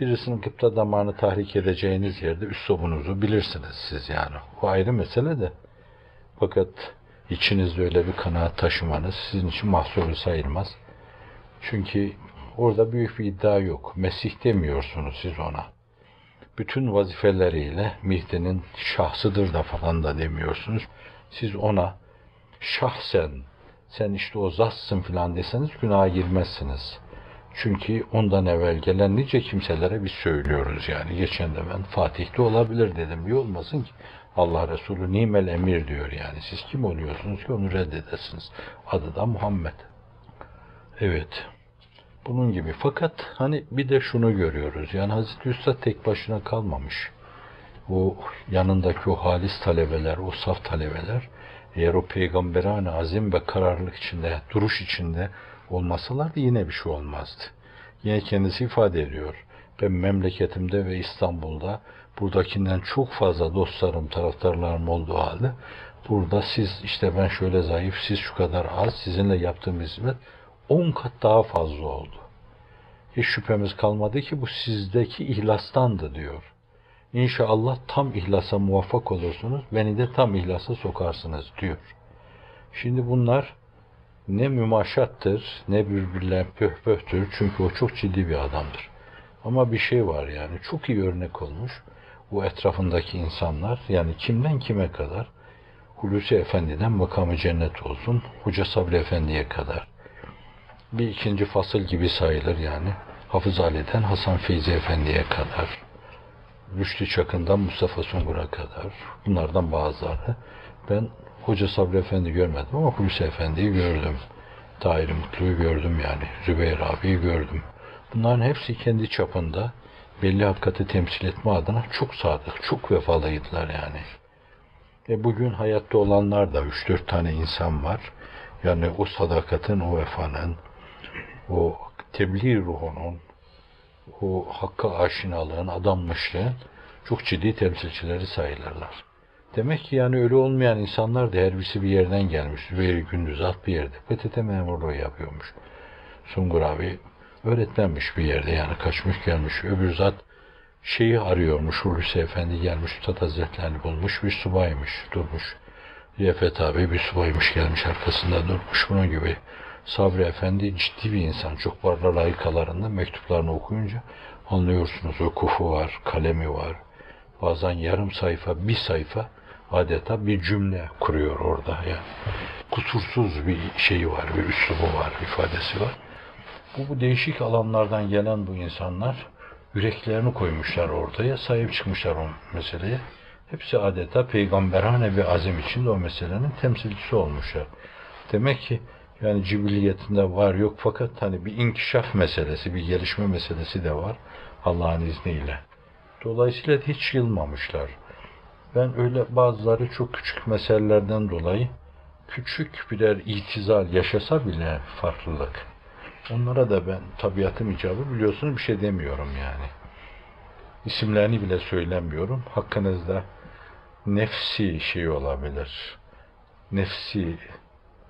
birisinin kıpta damarını tahrik edeceğiniz yerde üslubunuzu bilirsiniz siz yani. O ayrı mesele de. Fakat içinizde öyle bir kanaat taşımanız sizin için mahsuru sayılmaz. Çünkü orada büyük bir iddia yok. Mesih demiyorsunuz siz ona. Bütün vazifeleriyle Mihdi'nin şahsıdır da falan da demiyorsunuz. Siz ona şahsen sen işte o zatsın filan deseniz günaha girmezsiniz. Çünkü ondan evvel gelen nice kimselere biz söylüyoruz yani. Geçen de ben Fatih'te olabilir dedim. Niye olmasın ki? Allah Resulü nimel emir diyor yani. Siz kim oluyorsunuz ki onu reddedesiniz? Adı da Muhammed. Evet. Bunun gibi. Fakat hani bir de şunu görüyoruz. Yani Hazreti Üstad tek başına kalmamış. O yanındaki o halis talebeler, o saf talebeler eğer o peygamberane azim ve kararlılık içinde, duruş içinde Olmasalardı yine bir şey olmazdı. Yine kendisi ifade ediyor. Ben memleketimde ve İstanbul'da buradakinden çok fazla dostlarım, taraftarlarım olduğu halde burada siz işte ben şöyle zayıf, siz şu kadar az, sizinle yaptığım hizmet 10 kat daha fazla oldu. Hiç şüphemiz kalmadı ki bu sizdeki ihlastandı diyor. İnşallah tam ihlasa muvaffak olursunuz, beni de tam ihlasa sokarsınız diyor. Şimdi bunlar ne mümaşattır, ne birbirlerine pöhpöhtür. Çünkü o çok ciddi bir adamdır. Ama bir şey var yani, çok iyi örnek olmuş. Bu etrafındaki insanlar, yani kimden kime kadar, Hulusi Efendi'den makamı cennet olsun, Hoca Sabri Efendi'ye kadar. Bir ikinci fasıl gibi sayılır yani. Hafız Ali'den Hasan Feyzi Efendi'ye kadar. Rüştü Çakın'dan Mustafa Sungur'a kadar. Bunlardan bazıları. Ben Hoca Sabri Efendi görmedim ama Hulusi Efendi'yi gördüm. Tahir Mutlu'yu gördüm yani. Zübeyir abiyi gördüm. Bunların hepsi kendi çapında belli hakikati temsil etme adına çok sadık, çok vefalıydılar yani. E bugün hayatta olanlar da 3-4 tane insan var. Yani o sadakatin, o vefanın, o tebliğ ruhunun, o hakka aşinalığın, adanmışlığın çok ciddi temsilcileri sayılırlar. Demek ki yani öyle olmayan insanlar da her birisi bir yerden gelmiş. Zübeyir Gündüzat bir yerde. PTT memurluğu yapıyormuş. Sungur abi öğretmenmiş bir yerde yani kaçmış gelmiş. Öbür zat şeyi arıyormuş. Hulusi Efendi gelmiş. Üstad Hazretlerini bulmuş. Bir subaymış. Durmuş. Riyafet abi bir subaymış gelmiş arkasında durmuş. Bunun gibi. Sabri Efendi ciddi bir insan. Çok varlar layıkalarında mektuplarını okuyunca anlıyorsunuz. Okufu var, kalemi var. Bazen yarım sayfa, bir sayfa adeta bir cümle kuruyor orada. Yani kusursuz bir şeyi var, bir üslubu var, ifadesi var. Bu, bu değişik alanlardan gelen bu insanlar yüreklerini koymuşlar ortaya, sahip çıkmışlar o meseleye. Hepsi adeta peygamberane bir azim içinde o meselenin temsilcisi olmuşlar. Demek ki yani cibiliyetinde var yok fakat hani bir inkişaf meselesi, bir gelişme meselesi de var Allah'ın izniyle. Dolayısıyla hiç yılmamışlar. Ben öyle bazıları çok küçük meselelerden dolayı küçük birer itizal yaşasa bile farklılık. Onlara da ben tabiatım icabı biliyorsunuz bir şey demiyorum yani. İsimlerini bile söylemiyorum. Hakkınızda nefsi şey olabilir. Nefsi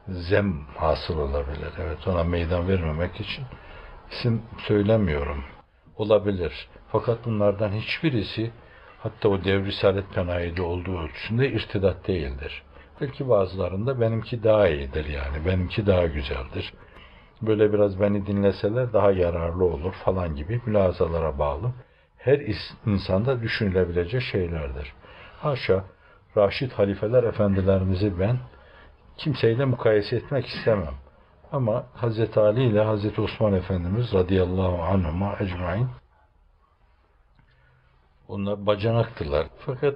zem hasıl olabilir. Evet ona meydan vermemek için isim söylemiyorum. Olabilir. Fakat bunlardan hiçbirisi hatta o devri risalet penayide olduğu ölçüsünde irtidat değildir. Belki bazılarında benimki daha iyidir yani. Benimki daha güzeldir. Böyle biraz beni dinleseler daha yararlı olur falan gibi mülazalara bağlı. Her insanda düşünülebilecek şeylerdir. Haşa, Raşid halifeler efendilerimizi ben kimseyle mukayese etmek istemem. Ama Hz. Ali ile Hz. Osman Efendimiz radıyallahu anhuma ecmain onlar bacanaktılar. Fakat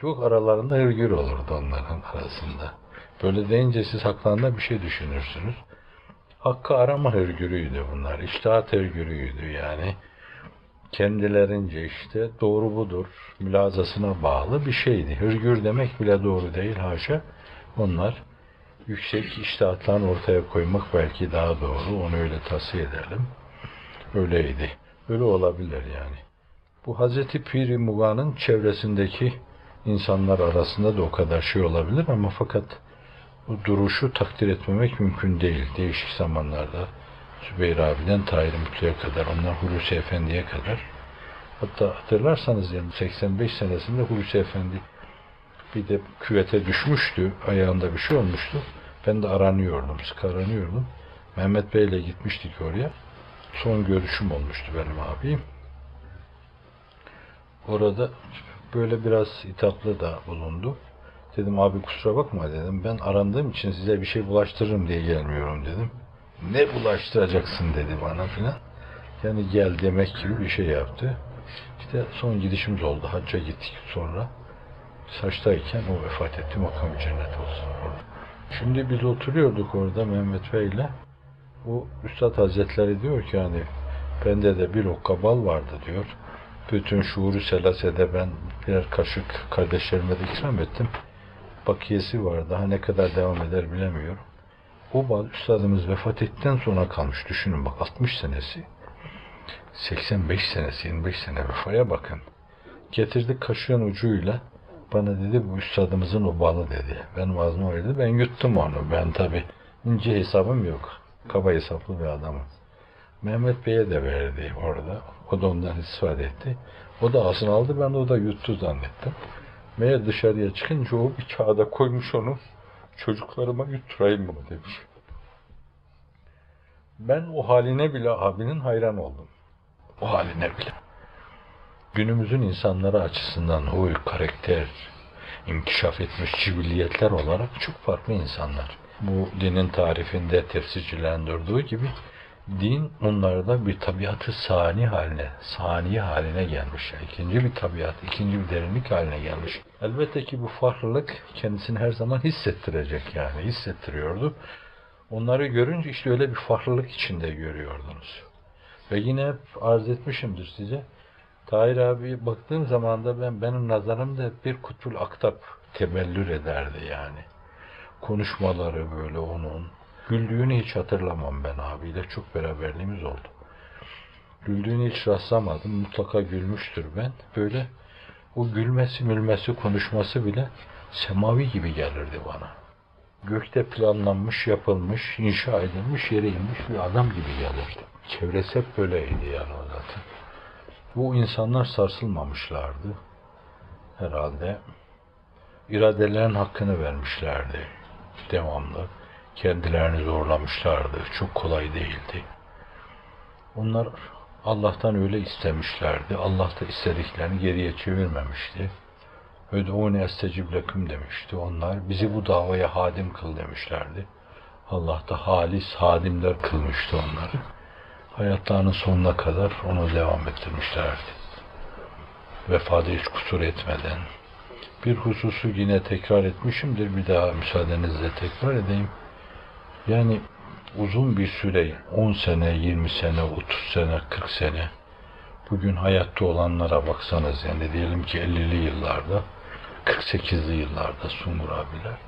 çok aralarında hırgür olurdu onların arasında. Böyle deyince siz haklarında bir şey düşünürsünüz. Hakkı arama hırgürüydü bunlar. İçtihat hırgürüydü yani. Kendilerince işte doğru budur, mülazasına bağlı bir şeydi. Hırgür demek bile doğru değil haşa. Onlar yüksek iştahatlarını ortaya koymak belki daha doğru. Onu öyle tavsiye edelim. Öyleydi. Öyle olabilir yani. Bu Hazreti Piri Muga'nın çevresindeki insanlar arasında da o kadar şey olabilir ama fakat bu duruşu takdir etmemek mümkün değil. Değişik zamanlarda Sübeyir abiden Tahir Mutlu'ya kadar, onlar Hulusi Efendi'ye kadar. Hatta hatırlarsanız yani 85 senesinde Hulusi Efendi bir de küvete düşmüştü. Ayağında bir şey olmuştu. Ben de aranıyordum, sık aranıyordum. Mehmet Bey ile gitmiştik oraya. Son görüşüm olmuştu benim abim. Orada böyle biraz hitaplı da bulundu. Dedim abi kusura bakma dedim. Ben arandığım için size bir şey bulaştırırım diye gelmiyorum dedim. Ne bulaştıracaksın dedi bana filan. Yani gel demek gibi bir şey yaptı. İşte son gidişimiz oldu. Hacca gittik sonra. Saçtayken o vefat etti. Makamı cennet olsun. Şimdi biz oturuyorduk orada Mehmet Bey ile. Bu Üstad Hazretleri diyor ki hani bende de bir okka bal vardı diyor. Bütün şuuru selasede ben birer kaşık kardeşlerime de ikram ettim. Bakiyesi var. Daha ne kadar devam eder bilemiyorum. O bazı üstadımız vefat ettikten sonra kalmış. Düşünün bak 60 senesi. 85 senesi, 25 sene vefaya bakın. Getirdik kaşığın ucuyla bana dedi bu üstadımızın o balı dedi. Ben ağzıma öyle Ben yuttum onu. Ben tabi ince hesabım yok. Kaba hesaplı bir adamım. Mehmet Bey'e de verdi orada. O da ondan istifade etti. O da ağzına aldı. Ben de o da yuttu zannettim. Meğer dışarıya çıkınca o bir kağıda koymuş onu. Çocuklarıma yutturayım mı demiş. Ben o haline bile abinin hayran oldum. O haline bile. Günümüzün insanları açısından huy, karakter, inkişaf etmiş cibilliyetler olarak çok farklı insanlar. Bu dinin tarifinde tefsircilerin durduğu gibi din onlarda bir tabiatı sani haline, saniye haline gelmiş. İkinci bir tabiat, ikinci bir derinlik haline gelmiş. Elbette ki bu farklılık kendisini her zaman hissettirecek yani, hissettiriyordu. Onları görünce işte öyle bir farklılık içinde görüyordunuz. Ve yine hep arz etmişimdir size. Tahir abi baktığım zaman da ben benim nazarımda bir kutbul aktap tebellür ederdi yani. Konuşmaları böyle onun. Güldüğünü hiç hatırlamam ben abiyle. Çok beraberliğimiz oldu. Güldüğünü hiç rastlamadım. Mutlaka gülmüştür ben. Böyle o gülmesi mülmesi konuşması bile semavi gibi gelirdi bana. Gökte planlanmış, yapılmış, inşa edilmiş, yere inmiş bir adam gibi gelirdi. Çevresi hep böyleydi yani o zaten. Bu insanlar sarsılmamışlardı. Herhalde iradelerin hakkını vermişlerdi. Devamlı. Kendilerini zorlamışlardı. Çok kolay değildi. Onlar Allah'tan öyle istemişlerdi. Allah da istediklerini geriye çevirmemişti. Ödûne estecib leküm demişti. Onlar bizi bu davaya hadim kıl demişlerdi. Allah da halis hadimler kılmıştı onları. Hayatlarının sonuna kadar onu devam ettirmişlerdi. Vefada hiç kusur etmeden. Bir hususu yine tekrar etmişimdir. Bir daha müsaadenizle tekrar edeyim. Yani uzun bir süre, 10 sene, 20 sene, 30 sene, 40 sene bugün hayatta olanlara baksanız yani diyelim ki 50'li yıllarda 48'li yıllarda Sungur abiler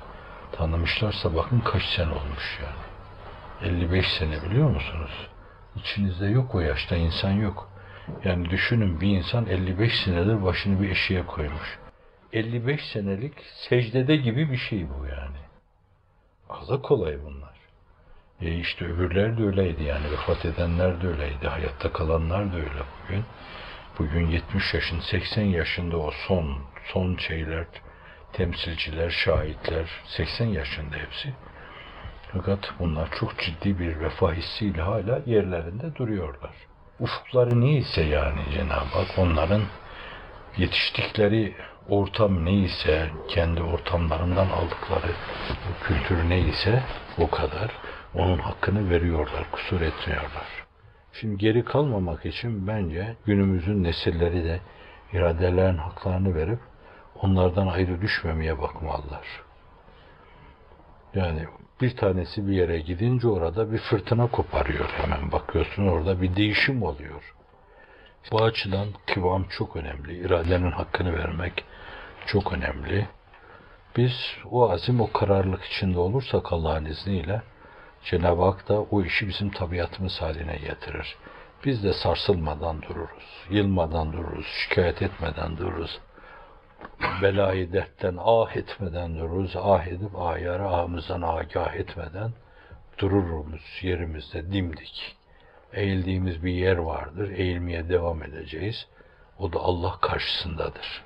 tanımışlarsa bakın kaç sene olmuş yani. 55 sene biliyor musunuz? İçinizde yok o yaşta insan yok. Yani düşünün bir insan 55 senedir başını bir eşiğe koymuş. 55 senelik secdede gibi bir şey bu yani. Azı kolay bunlar. E işte öbürler de öyleydi yani vefat edenler de öyleydi. Hayatta kalanlar da öyle bugün. Bugün 70 yaşın 80 yaşında o son son şeyler temsilciler, şahitler 80 yaşında hepsi. Fakat bunlar çok ciddi bir vefa hissiyle hala yerlerinde duruyorlar. Ufukları neyse yani Cenab-ı Hak onların yetiştikleri ortam neyse, kendi ortamlarından aldıkları kültür neyse o kadar onun hakkını veriyorlar, kusur etmiyorlar. Şimdi geri kalmamak için bence günümüzün nesilleri de iradelerin haklarını verip onlardan ayrı düşmemeye bakmalılar. Yani bir tanesi bir yere gidince orada bir fırtına koparıyor hemen bakıyorsun orada bir değişim oluyor. Bu açıdan kıvam çok önemli. İradenin hakkını vermek çok önemli. Biz o azim, o kararlılık içinde olursak Allah'ın izniyle Cenab-ı Hak da o işi bizim tabiatımız haline getirir. Biz de sarsılmadan dururuz, yılmadan dururuz, şikayet etmeden dururuz. Belayı dertten ah etmeden dururuz, ah edip ayarı ahımızdan agah etmeden dururuz yerimizde dimdik. Eğildiğimiz bir yer vardır, eğilmeye devam edeceğiz. O da Allah karşısındadır.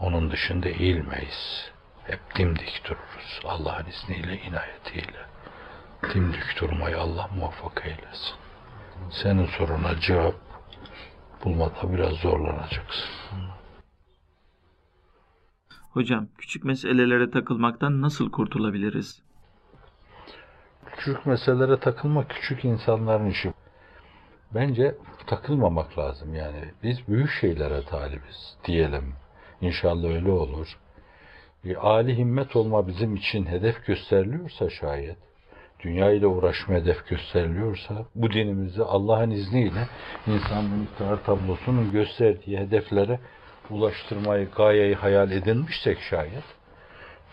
Onun dışında eğilmeyiz. Hep dimdik dururuz. Allah'ın izniyle, inayetiyle. Dimdik durmayı Allah muvaffak eylesin. Senin soruna cevap bulmada biraz zorlanacaksın. Hocam, küçük meselelere takılmaktan nasıl kurtulabiliriz? Küçük meselelere takılmak küçük insanların işi. Bence takılmamak lazım yani. Biz büyük şeylere talibiz diyelim. İnşallah öyle olur. Bir âli himmet olma bizim için hedef gösteriliyorsa şayet, dünya ile uğraşma hedef gösteriliyorsa, bu dinimizi Allah'ın izniyle insanlığın iktidar tablosunun gösterdiği hedeflere ulaştırmayı, gayeyi hayal edinmişsek şayet,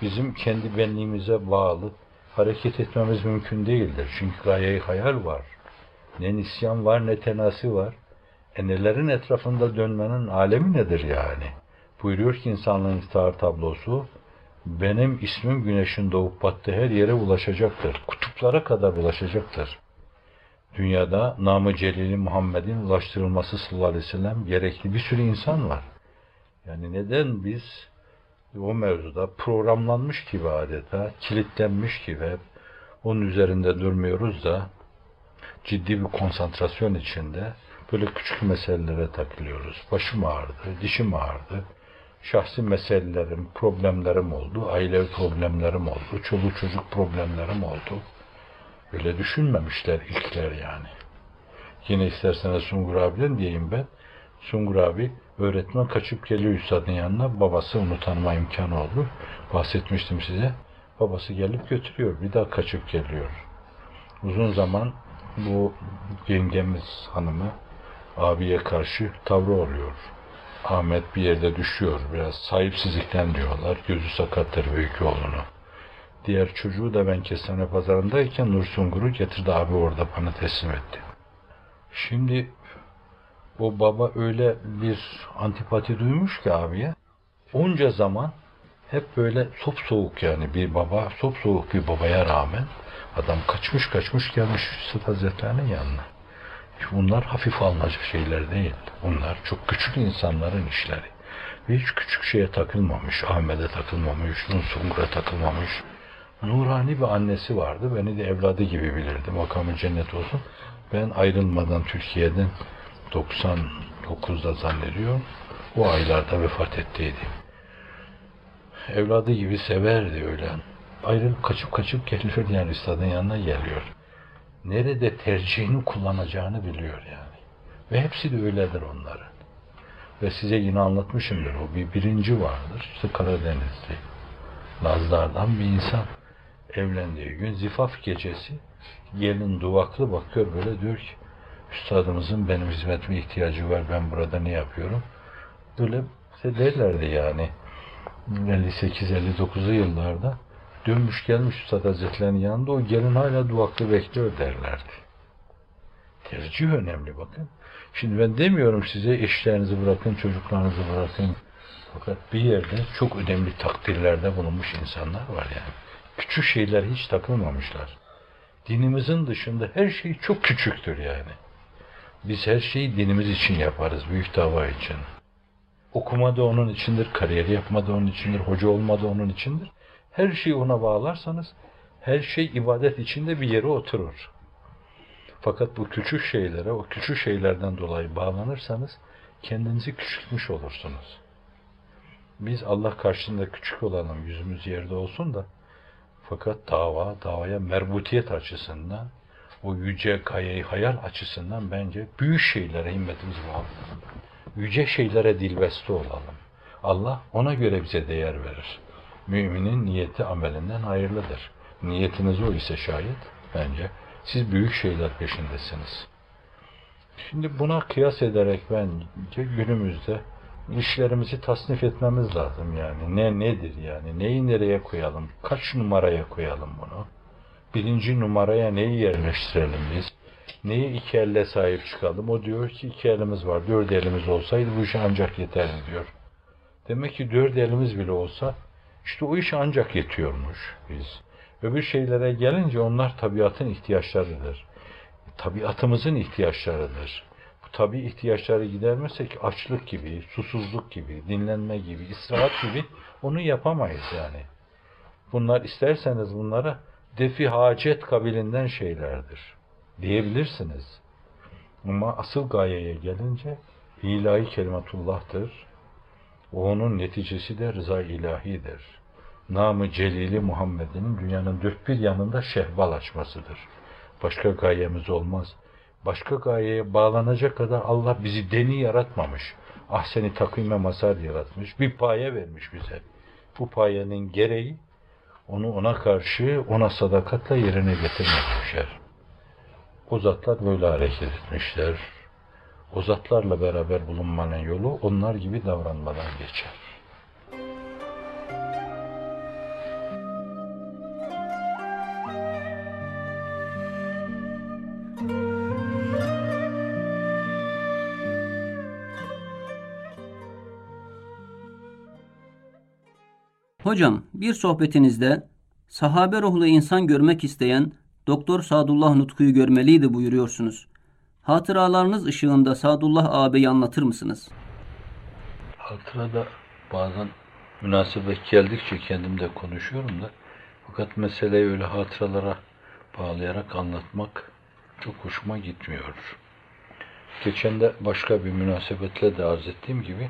bizim kendi benliğimize bağlı hareket etmemiz mümkün değildir. Çünkü gaye hayal var. Ne nisyan var ne tenası var. E nelerin etrafında dönmenin alemi nedir yani? Buyuruyor ki insanlığın iftihar tablosu benim ismim güneşin doğup battığı her yere ulaşacaktır. Kutuplara kadar ulaşacaktır. Dünyada namı celili Muhammed'in ulaştırılması sallallahu aleyhi ve sellem gerekli bir sürü insan var. Yani neden biz o mevzuda programlanmış gibi adeta, kilitlenmiş gibi hep onun üzerinde durmuyoruz da ciddi bir konsantrasyon içinde böyle küçük meselelere takılıyoruz. Başım ağrıdı, dişim ağrıdı, şahsi meselelerim, problemlerim oldu, aile problemlerim oldu, çoluk çocuk problemlerim oldu. Öyle düşünmemişler ilkler yani. Yine isterseniz Sungur abiden diyeyim ben. Sungur abi öğretmen kaçıp geliyor üstadın yanına. Babası onu tanıma imkanı oldu. Bahsetmiştim size. Babası gelip götürüyor. Bir daha kaçıp geliyor. Uzun zaman bu yengemiz hanımı abiye karşı tavrı oluyor. Ahmet bir yerde düşüyor. Biraz sahipsizlikten diyorlar. Gözü sakattır büyük oğlunu. Diğer çocuğu da ben kestane pazarındayken Nur Sungur'u getirdi abi orada bana teslim etti. Şimdi o baba öyle bir antipati duymuş ki abiye. Onca zaman hep böyle sop soğuk yani bir baba, sop soğuk bir babaya rağmen adam kaçmış kaçmış gelmiş Üstad Hazretlerinin yanına. Bunlar hafif alınacak şeyler değil. Bunlar çok küçük insanların işleri. Hiç küçük şeye takılmamış. Ahmet'e takılmamış, Nur Sungur'a takılmamış. Nurani bir annesi vardı. Beni de evladı gibi bilirdi. Makamı cennet olsun. Ben ayrılmadan Türkiye'den 99'da zannediyorum. O aylarda vefat ettiydi. Evladı gibi severdi öyle. Ayrılıp kaçıp kaçıp geliyor yani üstadın yanına geliyor. Nerede tercihini kullanacağını biliyor yani. Ve hepsi de öyledir onların. Ve size yine anlatmışımdır. O bir birinci vardır. İşte Karadenizli. Lazlardan bir insan evlendiği gün zifaf gecesi gelin duvaklı bakıyor böyle diyor ki üstadımızın benim hizmetime ihtiyacı var ben burada ne yapıyorum böyle işte derlerdi yani 58-59'lu yıllarda dönmüş gelmiş Üstad Hazretleri'nin yanında o gelin hala duvaklı bekliyor derlerdi. Tercih önemli bakın. Şimdi ben demiyorum size eşlerinizi bırakın, çocuklarınızı bırakın. Fakat bir yerde çok önemli takdirlerde bulunmuş insanlar var yani. Küçük şeyler hiç takılmamışlar. Dinimizin dışında her şey çok küçüktür yani. Biz her şeyi dinimiz için yaparız, büyük dava için. Okuma da onun içindir, kariyer yapma da onun içindir, hoca olma da onun içindir. Her şeyi ona bağlarsanız, her şey ibadet içinde bir yere oturur. Fakat bu küçük şeylere, o küçük şeylerden dolayı bağlanırsanız, kendinizi küçültmüş olursunuz. Biz Allah karşısında küçük olalım, yüzümüz yerde olsun da, fakat dava, davaya merbutiyet açısından, o yüce gayeyi hayal açısından bence büyük şeylere himmetimiz bağlı. Yüce şeylere dilbeste olalım. Allah ona göre bize değer verir. Müminin niyeti amelinden hayırlıdır. Niyetiniz o ise şayet bence siz büyük şeyler peşindesiniz. Şimdi buna kıyas ederek bence günümüzde işlerimizi tasnif etmemiz lazım yani. Ne nedir yani? Neyi nereye koyalım? Kaç numaraya koyalım bunu? Birinci numaraya neyi yerleştirelim biz? Neyi iki elle sahip çıkalım? O diyor ki iki elimiz var. Dört elimiz olsaydı bu iş ancak yeterli diyor. Demek ki dört elimiz bile olsa işte o iş ancak yetiyormuş biz. Öbür şeylere gelince onlar tabiatın ihtiyaçlarıdır. Tabiatımızın ihtiyaçlarıdır. Bu tabi ihtiyaçları gidermezsek açlık gibi, susuzluk gibi, dinlenme gibi, istirahat gibi onu yapamayız yani. Bunlar isterseniz bunlara defi hacet kabilinden şeylerdir diyebilirsiniz. Ama asıl gayeye gelince ilahi kelimatullah'tır. O onun neticesi de rıza ilahidir. Namı Celili Muhammed'in dünyanın dört bir yanında şehval açmasıdır. Başka gayemiz olmaz. Başka gayeye bağlanacak kadar Allah bizi deni yaratmamış. Ah seni takvime masar yaratmış. Bir paye vermiş bize. Bu payenin gereği onu ona karşı ona sadakatle yerine getirmek düşer. O zatlar böyle hareket etmişler. O zatlarla beraber bulunmanın yolu onlar gibi davranmadan geçer. Hocam bir sohbetinizde sahabe ruhlu insan görmek isteyen Doktor Sadullah Nutku'yu görmeliydi buyuruyorsunuz. Hatıralarınız ışığında Sadullah ağabeyi anlatır mısınız? Hatırada bazen münasebet geldikçe kendim de konuşuyorum da fakat meseleyi öyle hatıralara bağlayarak anlatmak çok hoşuma gitmiyor. Geçen de başka bir münasebetle de arz ettiğim gibi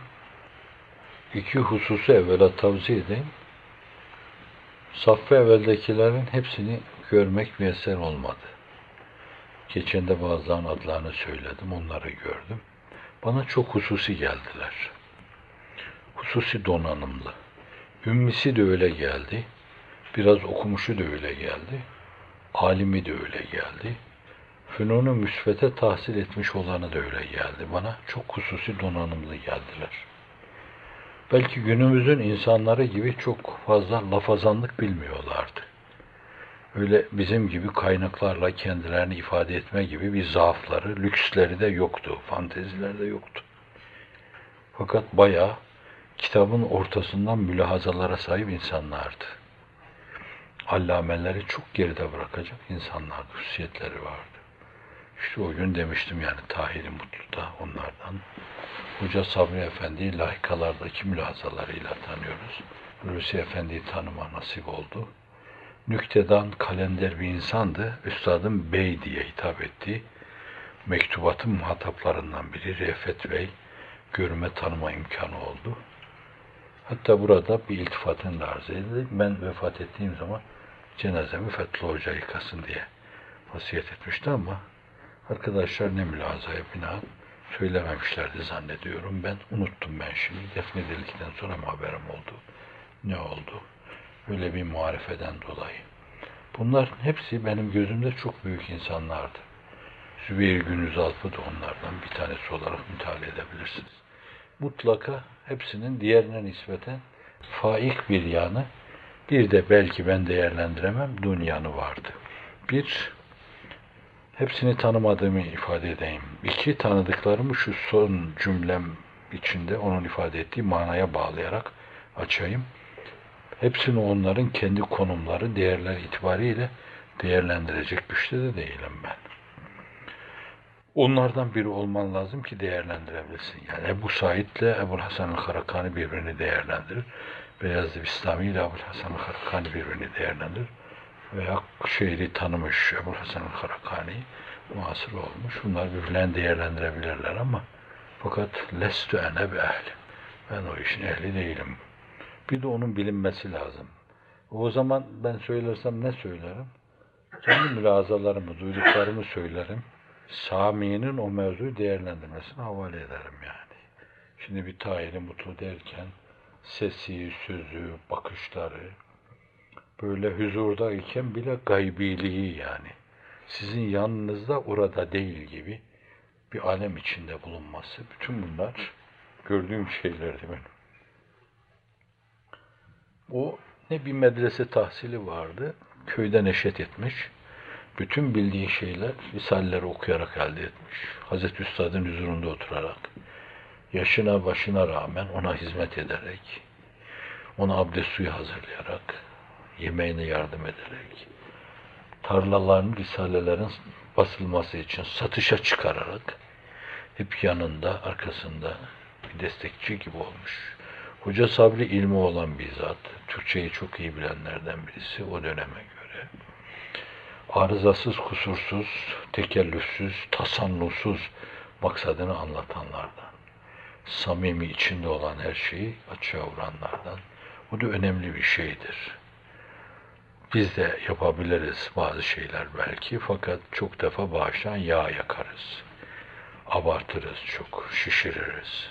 iki hususu evvela tavsiye edeyim. Saffı evveldekilerin hepsini görmek müyesser olmadı. Geçen de bazılarının adlarını söyledim, onları gördüm. Bana çok hususi geldiler. Hususi donanımlı. Ümmisi de öyle geldi. Biraz okumuşu da öyle geldi. Alimi de öyle geldi. Fünunu müsbete tahsil etmiş olanı da öyle geldi. Bana çok hususi donanımlı geldiler. Belki günümüzün insanları gibi çok fazla lafazanlık bilmiyorlardı. Öyle bizim gibi kaynaklarla kendilerini ifade etme gibi bir zaafları, lüksleri de yoktu, fantezileri de yoktu. Fakat bayağı kitabın ortasından mülahazalara sahip insanlardı. Allameleri çok geride bırakacak insanlardı, hususiyetleri vardı. İşte o gün demiştim yani Tahir-i Mutlu da onlardan. Hoca Sabri Efendi'yi lahikalardaki mülahazalarıyla tanıyoruz. Hulusi Efendi'yi tanıma nasip oldu. Nüktedan kalender bir insandı. Üstadım Bey diye hitap etti. Mektubatın muhataplarından biri Refet Bey görme tanıma imkanı oldu. Hatta burada bir iltifatını da arz edildi. Ben vefat ettiğim zaman cenazemi Fethullah Hoca yıkasın diye vasiyet etmişti ama arkadaşlar ne mülazaya binaen söylememişlerdi zannediyorum. Ben unuttum ben şimdi. Defnedildikten sonra mı haberim oldu? Ne oldu? Öyle bir muharefeden dolayı. Bunların hepsi benim gözümde çok büyük insanlardı. Zübeyir Günüz Alp'ı da onlardan bir tanesi olarak müteala edebilirsiniz. Mutlaka hepsinin diğerine nispeten faik bir yanı, bir de belki ben değerlendiremem dünyanı vardı. Bir, hepsini tanımadığımı ifade edeyim. İki, tanıdıklarımı şu son cümlem içinde onun ifade ettiği manaya bağlayarak açayım. Hepsini onların kendi konumları, değerler itibariyle değerlendirecek güçte de değilim ben. Onlardan biri olman lazım ki değerlendirebilirsin. Yani Ebu Said ile Ebu Hasan Karakani birbirini değerlendirir. Beyazlı Bistami ile Ebu Hasan Karakani birbirini değerlendirir. Veya şehri tanımış Ebu Hasan Karakani muasır olmuş. Bunlar birbirlerini değerlendirebilirler ama fakat lestü ene bi ehli. Ben o işin ehli değilim. Bir de onun bilinmesi lazım. O zaman ben söylersem ne söylerim? Kendi mülazalarımı, duyduklarımı söylerim. Sami'nin o mevzuyu değerlendirmesine havale ederim yani. Şimdi bir Tahir'i mutlu derken sesi, sözü, bakışları böyle huzurdayken bile gaybiliği yani sizin yanınızda orada değil gibi bir alem içinde bulunması. Bütün bunlar gördüğüm şeylerdi benim. O ne bir medrese tahsili vardı, köyde neşet etmiş. Bütün bildiği şeyler risalleri okuyarak elde etmiş. Hazreti Üstad'ın huzurunda oturarak, yaşına başına rağmen ona hizmet ederek, ona abdest suyu hazırlayarak, yemeğine yardım ederek, tarlaların, risalelerin basılması için satışa çıkararak, hep yanında, arkasında bir destekçi gibi olmuş. Hoca Sabri ilmi olan bir zat, Türkçeyi çok iyi bilenlerden birisi o döneme göre. Arızasız, kusursuz, tekellüfsüz, tasannusuz maksadını anlatanlardan. Samimi içinde olan her şeyi açığa vuranlardan. Bu da önemli bir şeydir. Biz de yapabiliriz bazı şeyler belki fakat çok defa bağıştan yağ yakarız. Abartırız çok, şişiririz.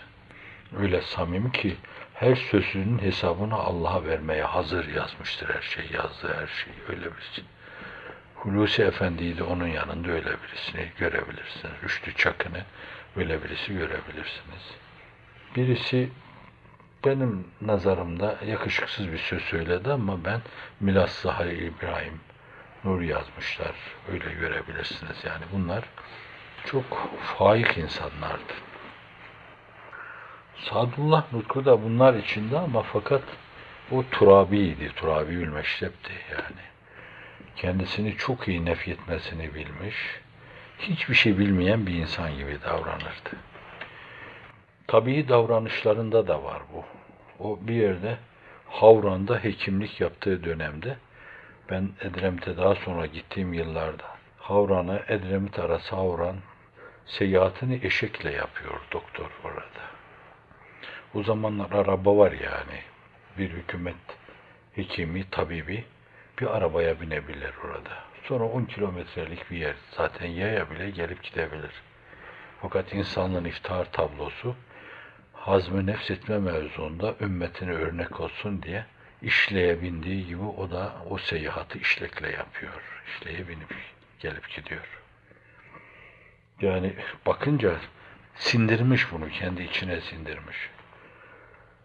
Öyle samimi ki her sözünün hesabını Allah'a vermeye hazır yazmıştır her şey, yazdığı her şey. Öyle birisi. Hulusi Efendi'yi de onun yanında öyle birisini görebilirsiniz. Rüştü Çakın'ı öyle birisi görebilirsiniz. Birisi benim nazarımda yakışıksız bir söz söyledi ama ben Milas Zahari İbrahim Nur yazmışlar. Öyle görebilirsiniz. Yani bunlar çok faik insanlardı. Sadullah Nutku da bunlar içinde ama fakat O Turabi'ydi, Turabiül Meşrep'ti yani. Kendisini çok iyi nefyetmesini bilmiş, hiçbir şey bilmeyen bir insan gibi davranırdı. Tabii davranışlarında da var bu. O bir yerde Havran'da hekimlik yaptığı dönemde ben Edremit'e daha sonra gittiğim yıllarda Havran'a Edremit arası Havran seyahatini eşekle yapıyor doktor orada. O zamanlar araba var yani. Bir hükümet hekimi, tabibi bir arabaya binebilir orada. Sonra 10 kilometrelik bir yer. Zaten yaya bile gelip gidebilir. Fakat insanlığın iftihar tablosu hazmı nefsetme mevzuunda ümmetine örnek olsun diye işleye bindiği gibi o da o seyahati işlekle yapıyor. İşleye binip gelip gidiyor. Yani bakınca sindirmiş bunu, kendi içine sindirmiş.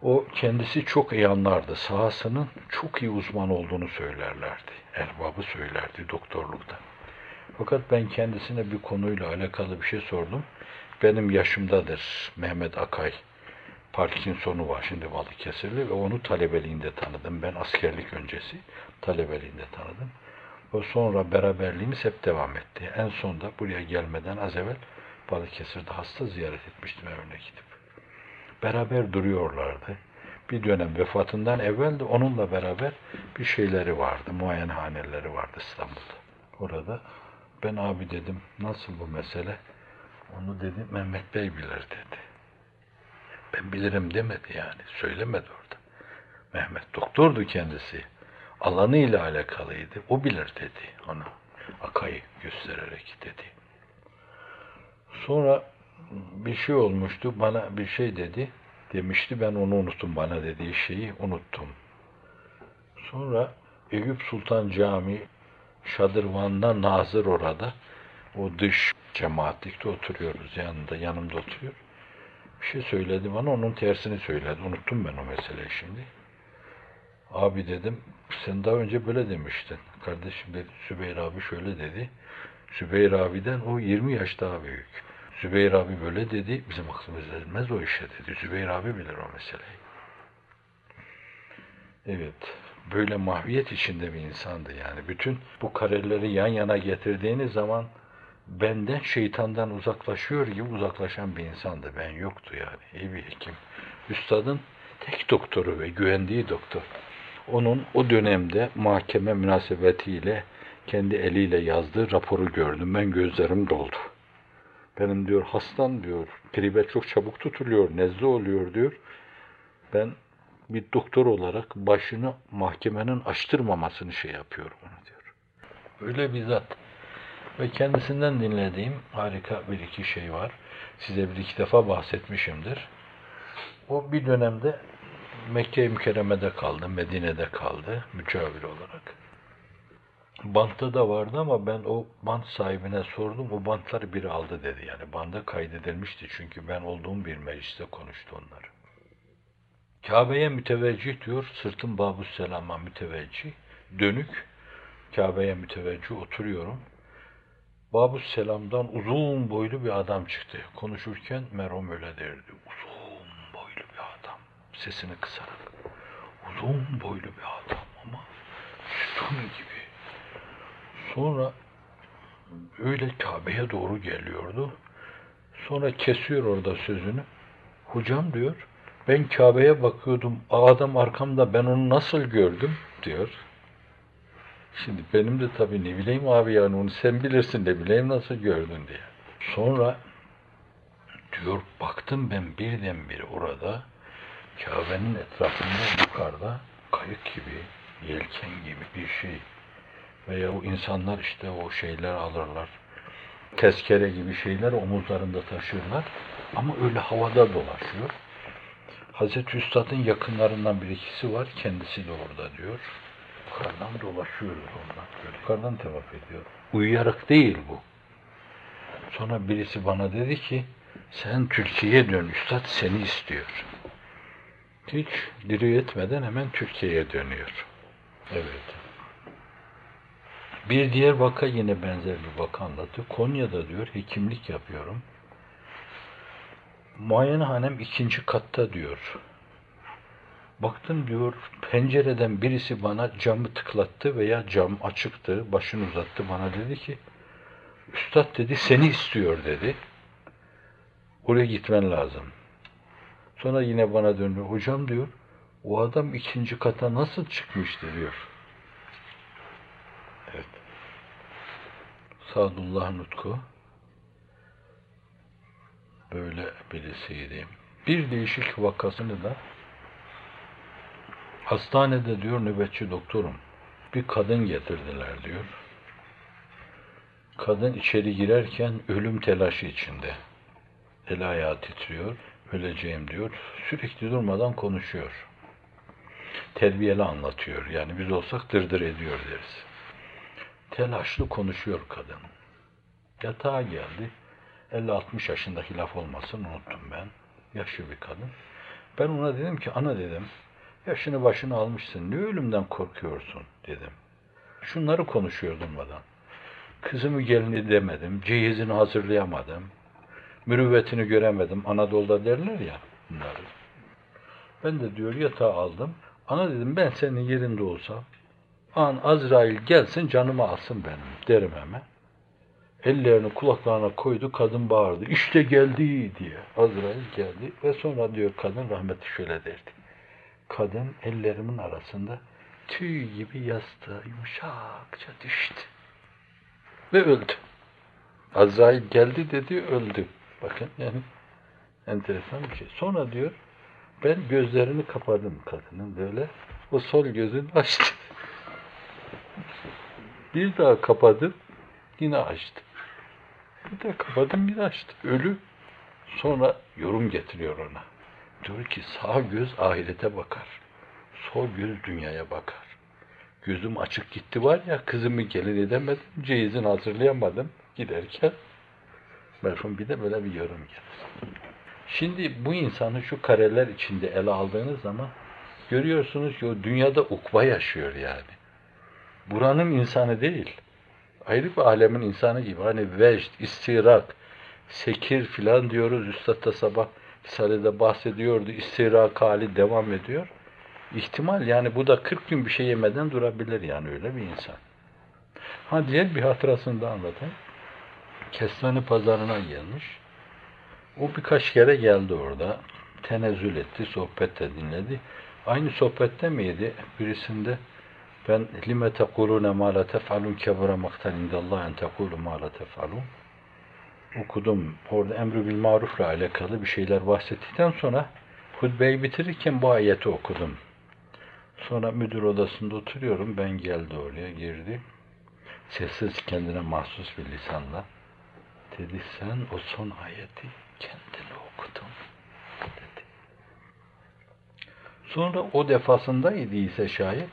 O kendisi çok iyi anlardı. Sahasının çok iyi uzman olduğunu söylerlerdi. Erbabı söylerdi doktorlukta. Fakat ben kendisine bir konuyla alakalı bir şey sordum. Benim yaşımdadır Mehmet Akay. Parkinson'u var şimdi Balıkesirli ve onu talebeliğinde tanıdım. Ben askerlik öncesi talebeliğinde tanıdım. O sonra beraberliğimiz hep devam etti. En sonda buraya gelmeden az evvel Balıkesir'de hasta ziyaret etmiştim evine gidip. Beraber duruyorlardı. Bir dönem vefatından evvel de onunla beraber bir şeyleri vardı. Muayenehaneleri vardı İstanbul'da. Orada ben abi dedim nasıl bu mesele? Onu dedi Mehmet Bey bilir dedi. Ben bilirim demedi yani. Söylemedi orada. Mehmet doktordu kendisi. Alanıyla alakalıydı. O bilir dedi ona. Akay'ı göstererek dedi. Sonra bir şey olmuştu. Bana bir şey dedi. Demişti ben onu unuttum. Bana dediği şeyi unuttum. Sonra Eyüp Sultan Camii Şadırvan'da Nazır orada. O dış cemaatlikte oturuyoruz yanında. Yanımda oturuyor. Bir şey söyledi bana. Onun tersini söyledi. Unuttum ben o meseleyi şimdi. Abi dedim sen daha önce böyle demiştin. Kardeşim dedi Sübeyir abi şöyle dedi. Sübeyir abiden o 20 yaş daha büyük. Sübeyir abi böyle dedi. Bizim aklımız ermez o işe dedi. Sübeyir abi bilir o meseleyi. Evet. Böyle mahviyet içinde bir insandı yani. Bütün bu kareleri yan yana getirdiğiniz zaman benden şeytandan uzaklaşıyor gibi uzaklaşan bir insandı. Ben yoktu yani. İyi bir hekim. Üstadın tek doktoru ve güvendiği doktor. Onun o dönemde mahkeme münasebetiyle kendi eliyle yazdığı raporu gördüm. Ben gözlerim doldu. Benim diyor hastan diyor. Pribe çok çabuk tutuluyor. Nezle oluyor diyor. Ben bir doktor olarak başını mahkemenin açtırmamasını şey yapıyorum ona diyor. Öyle bir zat. Ve kendisinden dinlediğim harika bir iki şey var. Size bir iki defa bahsetmişimdir. O bir dönemde Mekke-i Mükerreme'de kaldı, Medine'de kaldı mücavir olarak. Bantta da vardı ama ben o bant sahibine sordum. O bantları biri aldı dedi. Yani banda kaydedilmişti çünkü ben olduğum bir mecliste konuştu onları. Kabe'ye müteveccih diyor. Sırtım Babus Selam'a müteveccih. Dönük. Kabe'ye müteveccih oturuyorum. Babus Selam'dan uzun boylu bir adam çıktı. Konuşurken Merom öyle derdi. Uzun boylu bir adam. Sesini kısarak. Uzun boylu bir adam ama sütun gibi. Sonra öyle Kabe'ye doğru geliyordu. Sonra kesiyor orada sözünü. Hocam diyor, ben Kabe'ye bakıyordum, adam arkamda ben onu nasıl gördüm diyor. Şimdi benim de tabii ne bileyim abi yani onu sen bilirsin ne bileyim nasıl gördün diye. Sonra diyor baktım ben birdenbire orada Kabe'nin etrafında yukarıda kayık gibi, yelken gibi bir şey veya o insanlar işte o şeyler alırlar. Tezkere gibi şeyler omuzlarında taşıyorlar. Ama öyle havada dolaşıyor. Hazreti Üstad'ın yakınlarından bir ikisi var. Kendisi de orada diyor. Yukarıdan dolaşıyoruz onlar. Böyle yukarıdan tevaf ediyor. Uyuyarak değil bu. Sonra birisi bana dedi ki sen Türkiye'ye dön. Üstad seni istiyor. Hiç diri etmeden hemen Türkiye'ye dönüyor. Evet. Bir diğer vaka yine benzer bir vaka anlatıyor. Konya'da diyor hekimlik yapıyorum. Muayenehanem ikinci katta diyor. Baktım diyor pencereden birisi bana camı tıklattı veya cam açıktı. Başını uzattı bana dedi ki Üstad dedi seni istiyor dedi. Oraya gitmen lazım. Sonra yine bana döndü. Hocam diyor o adam ikinci kata nasıl çıkmıştı diyor. Evet. Sadullah Nutku böyle birisiydi. Bir değişik vakasını da hastanede diyor nöbetçi doktorum. Bir kadın getirdiler diyor. Kadın içeri girerken ölüm telaşı içinde. El ayağı titriyor. Öleceğim diyor. Sürekli durmadan konuşuyor. Terbiyeli anlatıyor. Yani biz olsak dırdır ediyor deriz. Telaşlı konuşuyor kadın. Yatağa geldi. 50-60 yaşındaki laf olmasın unuttum ben. Yaşlı bir kadın. Ben ona dedim ki ana dedim yaşını başını almışsın. Ne ölümden korkuyorsun dedim. Şunları konuşuyor durmadan. Kızımı gelini demedim. Cehizini hazırlayamadım. Mürüvvetini göremedim. Anadolu'da derler ya bunları. Ben de diyor yatağa aldım. Ana dedim ben senin yerinde olsam an Azrail gelsin canımı alsın benim derim hemen. Ellerini kulaklarına koydu kadın bağırdı. İşte geldi diye. Azrail geldi ve sonra diyor kadın rahmeti şöyle derdi. Kadın ellerimin arasında tüy gibi yastığa yumuşakça düştü. Ve öldü. Azrail geldi dedi öldü. Bakın yani enteresan bir şey. Sonra diyor ben gözlerini kapadım kadının böyle. O sol gözünü açtı. Bir daha kapadım. Yine açtı. Bir daha kapadım yine açtı. Ölü. Sonra yorum getiriyor ona. Diyor ki sağ göz ahirete bakar. Sol göz dünyaya bakar. Gözüm açık gitti var ya kızımı gelin edemedim. Ceyizini hazırlayamadım giderken. Merhum bir de böyle bir yorum gelir. Şimdi bu insanı şu kareler içinde ele aldığınız zaman görüyorsunuz ki o dünyada ukba yaşıyor yani. Buranın insanı değil. Ayrı bir alemin insanı gibi. Hani vecd, istirak, sekir filan diyoruz. Üstad da sabah Risale'de bahsediyordu. İstirak hali devam ediyor. İhtimal yani bu da 40 gün bir şey yemeden durabilir yani öyle bir insan. Ha diğer bir hatırasını da anlatayım. Kestane pazarına gelmiş. O birkaç kere geldi orada. Tenezzül etti, sohbette dinledi. Aynı sohbette miydi? Birisinde ben lime tekulune ma la tef'alun kebura maktan indallah en tekulu ma la tef'alun okudum. Orada emri bil marufla alakalı bir şeyler bahsettikten sonra hutbeyi bitirirken bu ayeti okudum. Sonra müdür odasında oturuyorum. Ben geldi oraya, girdi. Sessiz kendine mahsus bir lisanla. Dedi sen o son ayeti kendine okudun. Dedi. Sonra o defasında idiyse şayet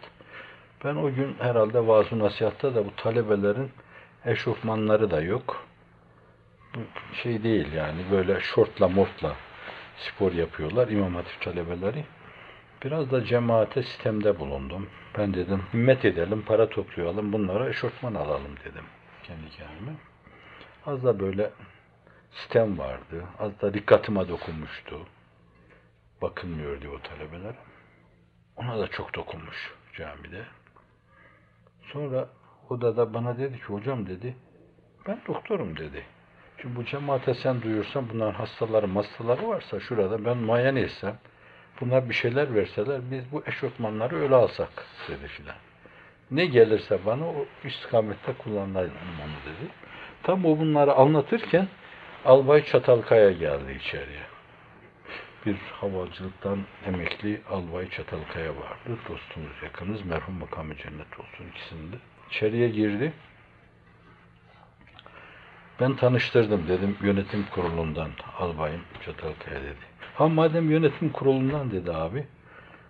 ben o gün herhalde vaaz nasihatta da bu talebelerin eşofmanları da yok. Şey değil yani böyle şortla mortla spor yapıyorlar İmam Hatip talebeleri. Biraz da cemaate sistemde bulundum. Ben dedim himmet edelim, para toplayalım, bunlara eşofman alalım dedim kendi kendime. Az da böyle sistem vardı. Az da dikkatıma dokunmuştu. Bakılmıyor diye o talebeler. Ona da çok dokunmuş camide. Sonra odada bana dedi ki hocam dedi ben doktorum dedi. Şimdi bu cemaate sen duyursan bunların hastaları hastaları varsa şurada ben muayene etsem bunlar bir şeyler verseler biz bu eşofmanları öyle alsak dedi filan. Ne gelirse bana o istikamette kullanalım onu dedi. Tam o bunları anlatırken Albay Çatalkaya geldi içeriye. Bir havacılıktan emekli Albay Çatalkaya vardı. Dostumuz yakınız. Merhum makamı cennet olsun ikisinde. İçeriye girdi. Ben tanıştırdım dedim yönetim kurulundan albayım Çatalkaya dedi. Ha madem yönetim kurulundan dedi abi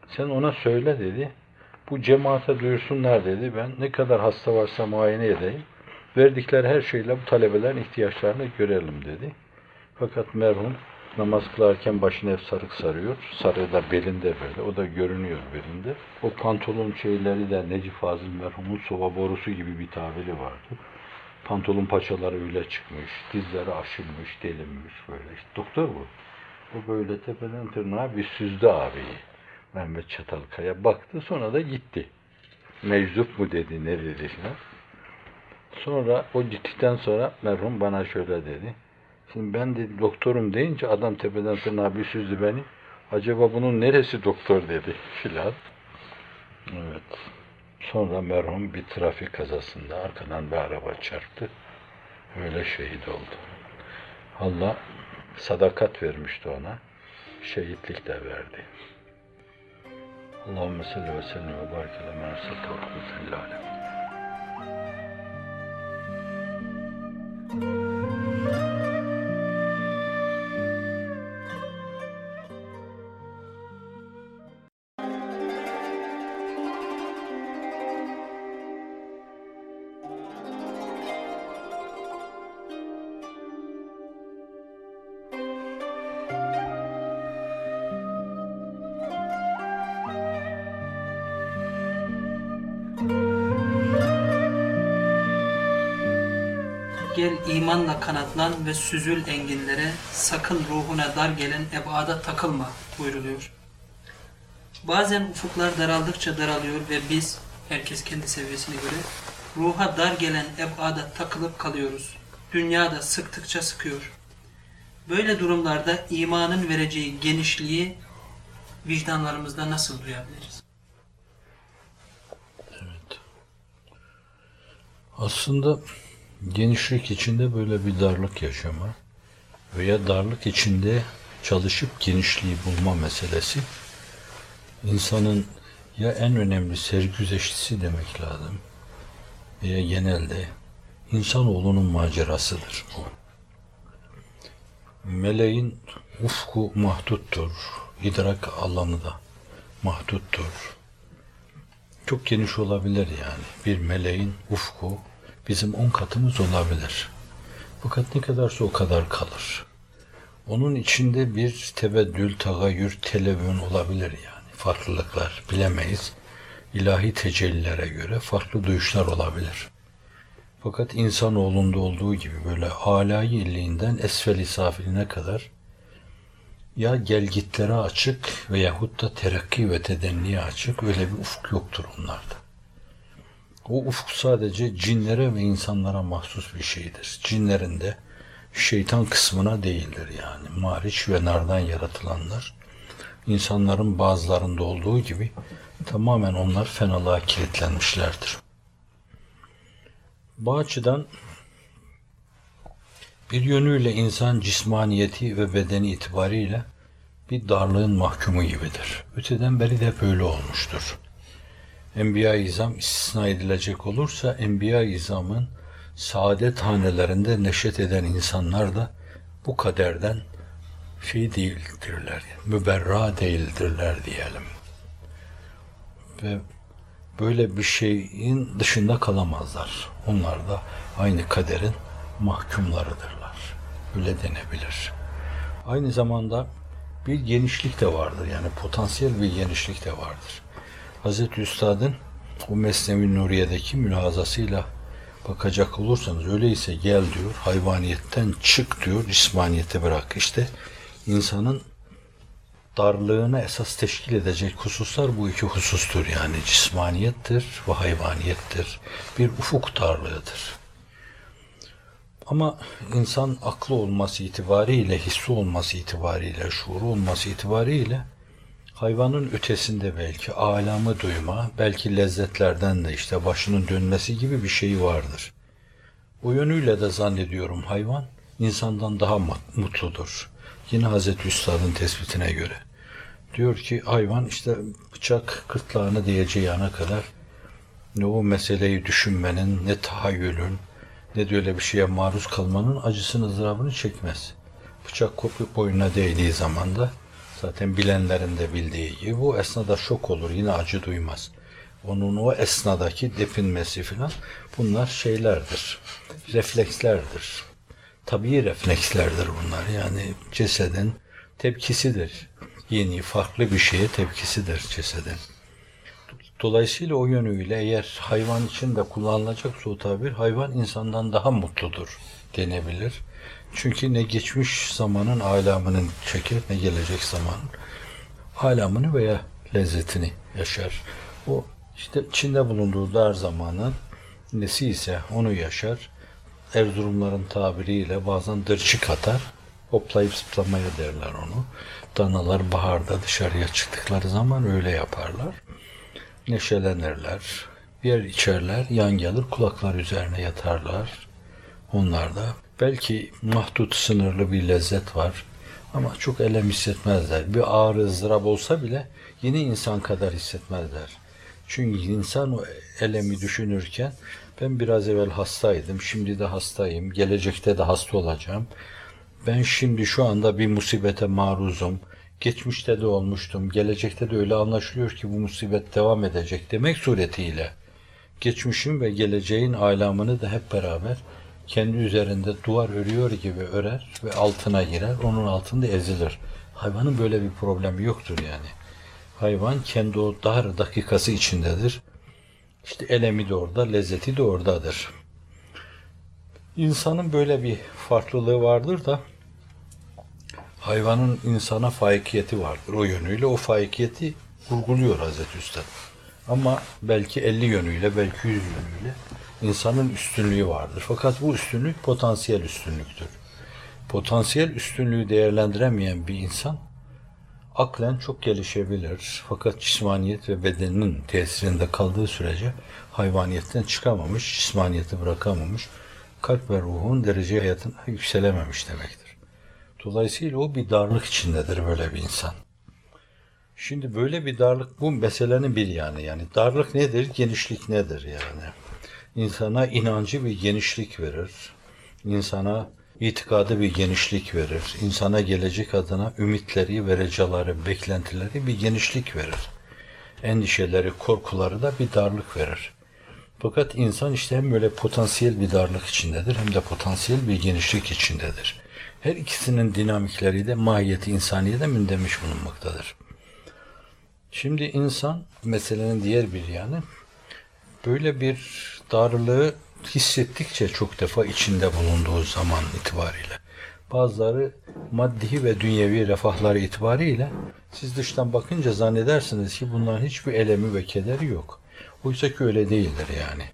sen ona söyle dedi. Bu cemaate duyursunlar dedi. Ben ne kadar hasta varsa muayene edeyim. Verdikleri her şeyle bu talebelerin ihtiyaçlarını görelim dedi. Fakat merhum namaz kılarken başına hep sarık sarıyor. Sarığı da belinde böyle. O da görünüyor belinde. O pantolon şeyleri de Necip Fazıl merhumun sova borusu gibi bir tabiri vardı. Pantolon paçaları öyle çıkmış, dizleri aşılmış, delinmiş böyle. İşte doktor bu. O böyle tepeden tırnağa bir süzdü abiyi. Mehmet Çatalkaya baktı sonra da gitti. Meczup mu dedi ne dedi filan. Sonra o gittikten sonra merhum bana şöyle dedi. Şimdi ben dedi doktorum deyince adam tepeden tırnağa bir süzdü beni. Acaba bunun neresi doktor dedi filan. Evet. Sonra merhum bir trafik kazasında arkadan bir araba çarptı. Öyle şehit oldu. Allah sadakat vermişti ona. Şehitlik de verdi. Allahümme salli ve sellem ve barik ala men arsalte ve rahmeten kanatlan ve süzül enginlere, sakın ruhuna dar gelen ebada takılma buyruluyor. Bazen ufuklar daraldıkça daralıyor ve biz, herkes kendi seviyesine göre, ruha dar gelen ebada takılıp kalıyoruz. Dünya da sıktıkça sıkıyor. Böyle durumlarda imanın vereceği genişliği vicdanlarımızda nasıl duyabiliriz? Aslında genişlik içinde böyle bir darlık yaşama veya darlık içinde çalışıp genişliği bulma meselesi insanın ya en önemli sergüzeştisi demek lazım veya genelde insanoğlunun macerasıdır bu. Meleğin ufku mahduttur, idrak alanı da mahduttur. Çok geniş olabilir yani. Bir meleğin ufku bizim on katımız olabilir. Fakat ne kadarsa o kadar kalır. Onun içinde bir tebeddül, tagayyür, televün olabilir yani. Farklılıklar bilemeyiz. İlahi tecellilere göre farklı duyuşlar olabilir. Fakat insanoğlunda olduğu gibi böyle alayı illiğinden esfel-i safiline kadar ya gelgitlere açık veyahut da terakki ve tedenniye açık öyle bir ufuk yoktur onlarda. O ufuk sadece cinlere ve insanlara mahsus bir şeydir. Cinlerin de şeytan kısmına değildir yani. Mariç ve nardan yaratılanlar insanların bazılarında olduğu gibi tamamen onlar fenalığa kilitlenmişlerdir. Bu açıdan bir yönüyle insan cismaniyeti ve bedeni itibariyle bir darlığın mahkumu gibidir. Öteden beri de böyle olmuştur. Enbiya-i İzam istisna edilecek olursa Enbiya-i İzam'ın saadet hanelerinde neşet eden insanlar da bu kaderden şey değildirler, müberra değildirler diyelim. Ve böyle bir şeyin dışında kalamazlar. Onlar da aynı kaderin mahkumlarıdırlar. Öyle denebilir. Aynı zamanda bir genişlik de vardır. Yani potansiyel bir genişlik de vardır. Hazreti Üstad'ın o Mesnevi Nuriye'deki mülazasıyla bakacak olursanız öyleyse gel diyor, hayvaniyetten çık diyor, cismaniyete bırak. İşte insanın darlığını esas teşkil edecek hususlar bu iki husustur. Yani cismaniyettir ve hayvaniyettir. Bir ufuk darlığıdır. Ama insan aklı olması itibariyle, hissi olması itibariyle, şuuru olması itibariyle hayvanın ötesinde belki alamı duyma, belki lezzetlerden de işte başının dönmesi gibi bir şey vardır. O yönüyle de zannediyorum hayvan insandan daha mutludur. Yine Hazreti Üstad'ın tespitine göre. Diyor ki hayvan işte bıçak kırtlağını diyeceği ana kadar ne o meseleyi düşünmenin, ne tahayyülün, ne de öyle bir şeye maruz kalmanın acısını, ızdırabını çekmez. Bıçak kopup boynuna değdiği zaman da zaten bilenlerin de bildiği gibi bu esnada şok olur, yine acı duymaz. Onun o esnadaki depinmesi filan bunlar şeylerdir, reflekslerdir. Tabii reflekslerdir bunlar yani cesedin tepkisidir. Yeni, farklı bir şeye tepkisidir cesedin. Dolayısıyla o yönüyle eğer hayvan için de kullanılacaksa o tabir hayvan insandan daha mutludur denebilir. Çünkü ne geçmiş zamanın alamının çeker ne gelecek zamanın alamını veya lezzetini yaşar. O işte içinde bulunduğu dar zamanın nesi ise onu yaşar. Erzurumların tabiriyle bazen dırçık atar. Hoplayıp zıplamaya derler onu. Danalar baharda dışarıya çıktıkları zaman öyle yaparlar. Neşelenirler. Yer içerler, yan gelir kulaklar üzerine yatarlar. Onlarda belki mahdut sınırlı bir lezzet var ama çok elem hissetmezler. Bir ağrı ızdırap olsa bile yine insan kadar hissetmezler. Çünkü insan o elemi düşünürken ben biraz evvel hastaydım, şimdi de hastayım, gelecekte de hasta olacağım. Ben şimdi şu anda bir musibete maruzum. Geçmişte de olmuştum, gelecekte de öyle anlaşılıyor ki bu musibet devam edecek demek suretiyle geçmişin ve geleceğin alamını da hep beraber kendi üzerinde duvar örüyor gibi örer ve altına girer. Onun altında ezilir. Hayvanın böyle bir problemi yoktur yani. Hayvan kendi o dar dakikası içindedir. İşte elemi de orada, lezzeti de oradadır. İnsanın böyle bir farklılığı vardır da hayvanın insana faikiyeti vardır. O yönüyle o faikiyeti vurguluyor Hazreti Üstad. Ama belki 50 yönüyle, belki 100 yönüyle insanın üstünlüğü vardır. Fakat bu üstünlük potansiyel üstünlüktür. Potansiyel üstünlüğü değerlendiremeyen bir insan aklen çok gelişebilir. Fakat cismaniyet ve bedeninin tesirinde kaldığı sürece hayvaniyetten çıkamamış, cismaniyeti bırakamamış, kalp ve ruhun derece hayatına yükselememiş demektir. Dolayısıyla o bir darlık içindedir böyle bir insan. Şimdi böyle bir darlık bu meselenin bir yanı yani darlık nedir, genişlik nedir yani. İnsana inancı bir genişlik verir. İnsana itikadı bir genişlik verir. İnsana gelecek adına ümitleri, vereceleri, beklentileri bir genişlik verir. Endişeleri, korkuları da bir darlık verir. Fakat insan işte hem böyle potansiyel bir darlık içindedir hem de potansiyel bir genişlik içindedir. Her ikisinin dinamikleri de mahiyeti insaniye de mündemiş bulunmaktadır. Şimdi insan meselenin diğer bir yanı böyle bir darlığı hissettikçe çok defa içinde bulunduğu zaman itibariyle bazıları maddi ve dünyevi refahları itibariyle siz dıştan bakınca zannedersiniz ki bunların hiçbir elemi ve kederi yok. Oysa ki öyle değildir yani.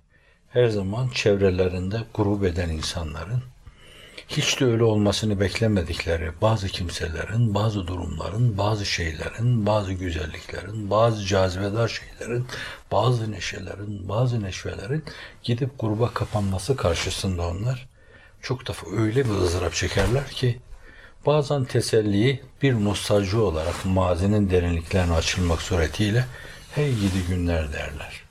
Her zaman çevrelerinde grup eden insanların hiç de öyle olmasını beklemedikleri bazı kimselerin, bazı durumların, bazı şeylerin, bazı güzelliklerin, bazı cazibedar şeylerin, bazı neşelerin, bazı neşvelerin gidip gruba kapanması karşısında onlar çok defa öyle bir ızdırap çekerler ki bazen teselliyi bir nostalji olarak mazinin derinliklerine açılmak suretiyle hey gidi günler derler.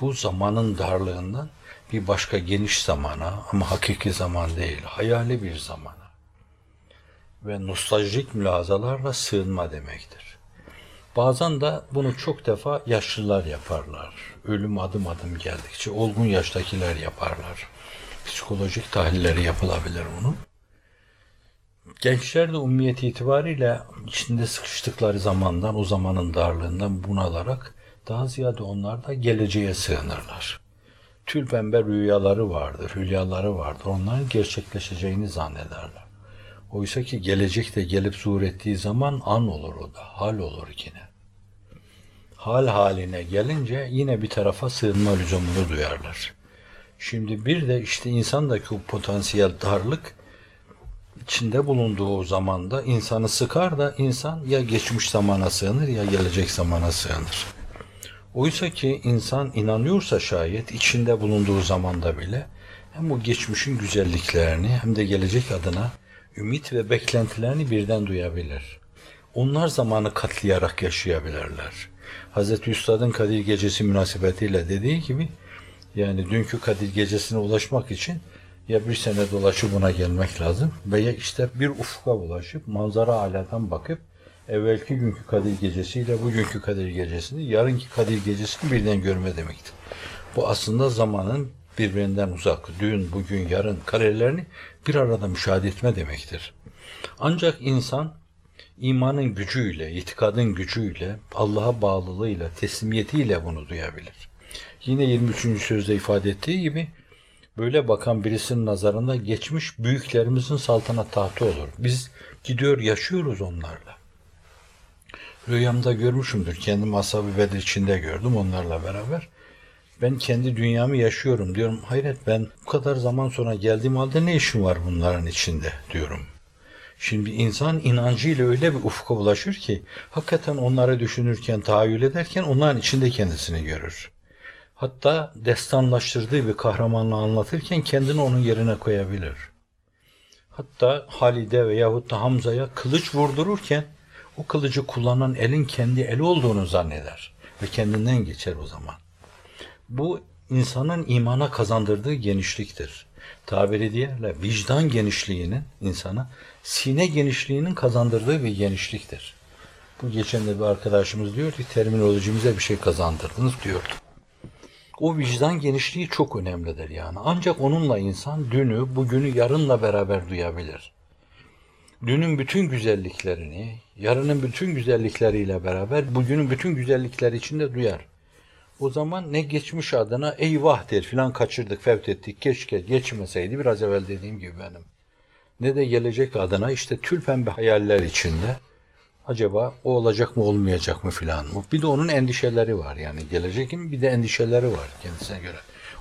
Bu zamanın darlığından bir başka geniş zamana ama hakiki zaman değil, hayali bir zamana ve nostaljik mülazalarla sığınma demektir. Bazen de bunu çok defa yaşlılar yaparlar. Ölüm adım adım geldikçe olgun yaştakiler yaparlar. Psikolojik tahlilleri yapılabilir bunun. Gençler de umumiyet itibariyle içinde sıkıştıkları zamandan, o zamanın darlığından bunalarak daha ziyade onlar da geleceğe sığınırlar tülpembe rüyaları vardır, hülyaları vardır. Onların gerçekleşeceğini zannederler. Oysa ki gelecekte gelip zuhur ettiği zaman an olur o da, hal olur yine. Hal haline gelince yine bir tarafa sığınma lüzumunu duyarlar. Şimdi bir de işte insandaki o potansiyel darlık içinde bulunduğu zamanda insanı sıkar da insan ya geçmiş zamana sığınır ya gelecek zamana sığınır. Oysa ki insan inanıyorsa şayet içinde bulunduğu zamanda bile hem bu geçmişin güzelliklerini hem de gelecek adına ümit ve beklentilerini birden duyabilir. Onlar zamanı katlayarak yaşayabilirler. Hazreti Üstad'ın Kadir Gecesi münasebetiyle dediği gibi yani dünkü Kadir Gecesi'ne ulaşmak için ya bir sene dolaşıp buna gelmek lazım veya işte bir ufka ulaşıp manzara aladan bakıp evvelki günkü Kadir Gecesiyle bugünkü Kadir Gecesi'ni, yarınki Kadir Gecesi'ni birden görme demektir. Bu aslında zamanın birbirinden uzak, dün, bugün, yarın karelerini bir arada müşahede etme demektir. Ancak insan imanın gücüyle, itikadın gücüyle, Allah'a bağlılığıyla, teslimiyetiyle bunu duyabilir. Yine 23. sözde ifade ettiği gibi böyle bakan birisinin nazarında geçmiş büyüklerimizin saltanat tahtı olur. Biz gidiyor yaşıyoruz onlarla. Rüyamda görmüşümdür. Kendim ashab-ı içinde gördüm onlarla beraber. Ben kendi dünyamı yaşıyorum diyorum. Hayret ben bu kadar zaman sonra geldiğim halde ne işim var bunların içinde diyorum. Şimdi insan inancıyla öyle bir ufka ulaşır ki hakikaten onları düşünürken, tahayyül ederken onların içinde kendisini görür. Hatta destanlaştırdığı bir kahramanlığı anlatırken kendini onun yerine koyabilir. Hatta Halide veyahut da Hamza'ya kılıç vurdururken o kılıcı kullanan elin kendi eli olduğunu zanneder ve kendinden geçer o zaman. Bu insanın imana kazandırdığı genişliktir. Tabiri diğerle vicdan genişliğinin insana sine genişliğinin kazandırdığı bir genişliktir. Bu geçen de bir arkadaşımız diyor ki terminolojimize bir şey kazandırdınız diyordu. O vicdan genişliği çok önemlidir yani. Ancak onunla insan dünü, bugünü yarınla beraber duyabilir. Dünün bütün güzelliklerini, yarının bütün güzellikleriyle beraber bugünün bütün güzellikleri içinde duyar. O zaman ne geçmiş adına eyvah der filan kaçırdık, fevt ettik, keşke geçmeseydi biraz evvel dediğim gibi benim. Ne de gelecek adına işte tül pembe hayaller içinde acaba o olacak mı olmayacak mı filan. Bir de onun endişeleri var yani gelecekin bir de endişeleri var kendisine göre.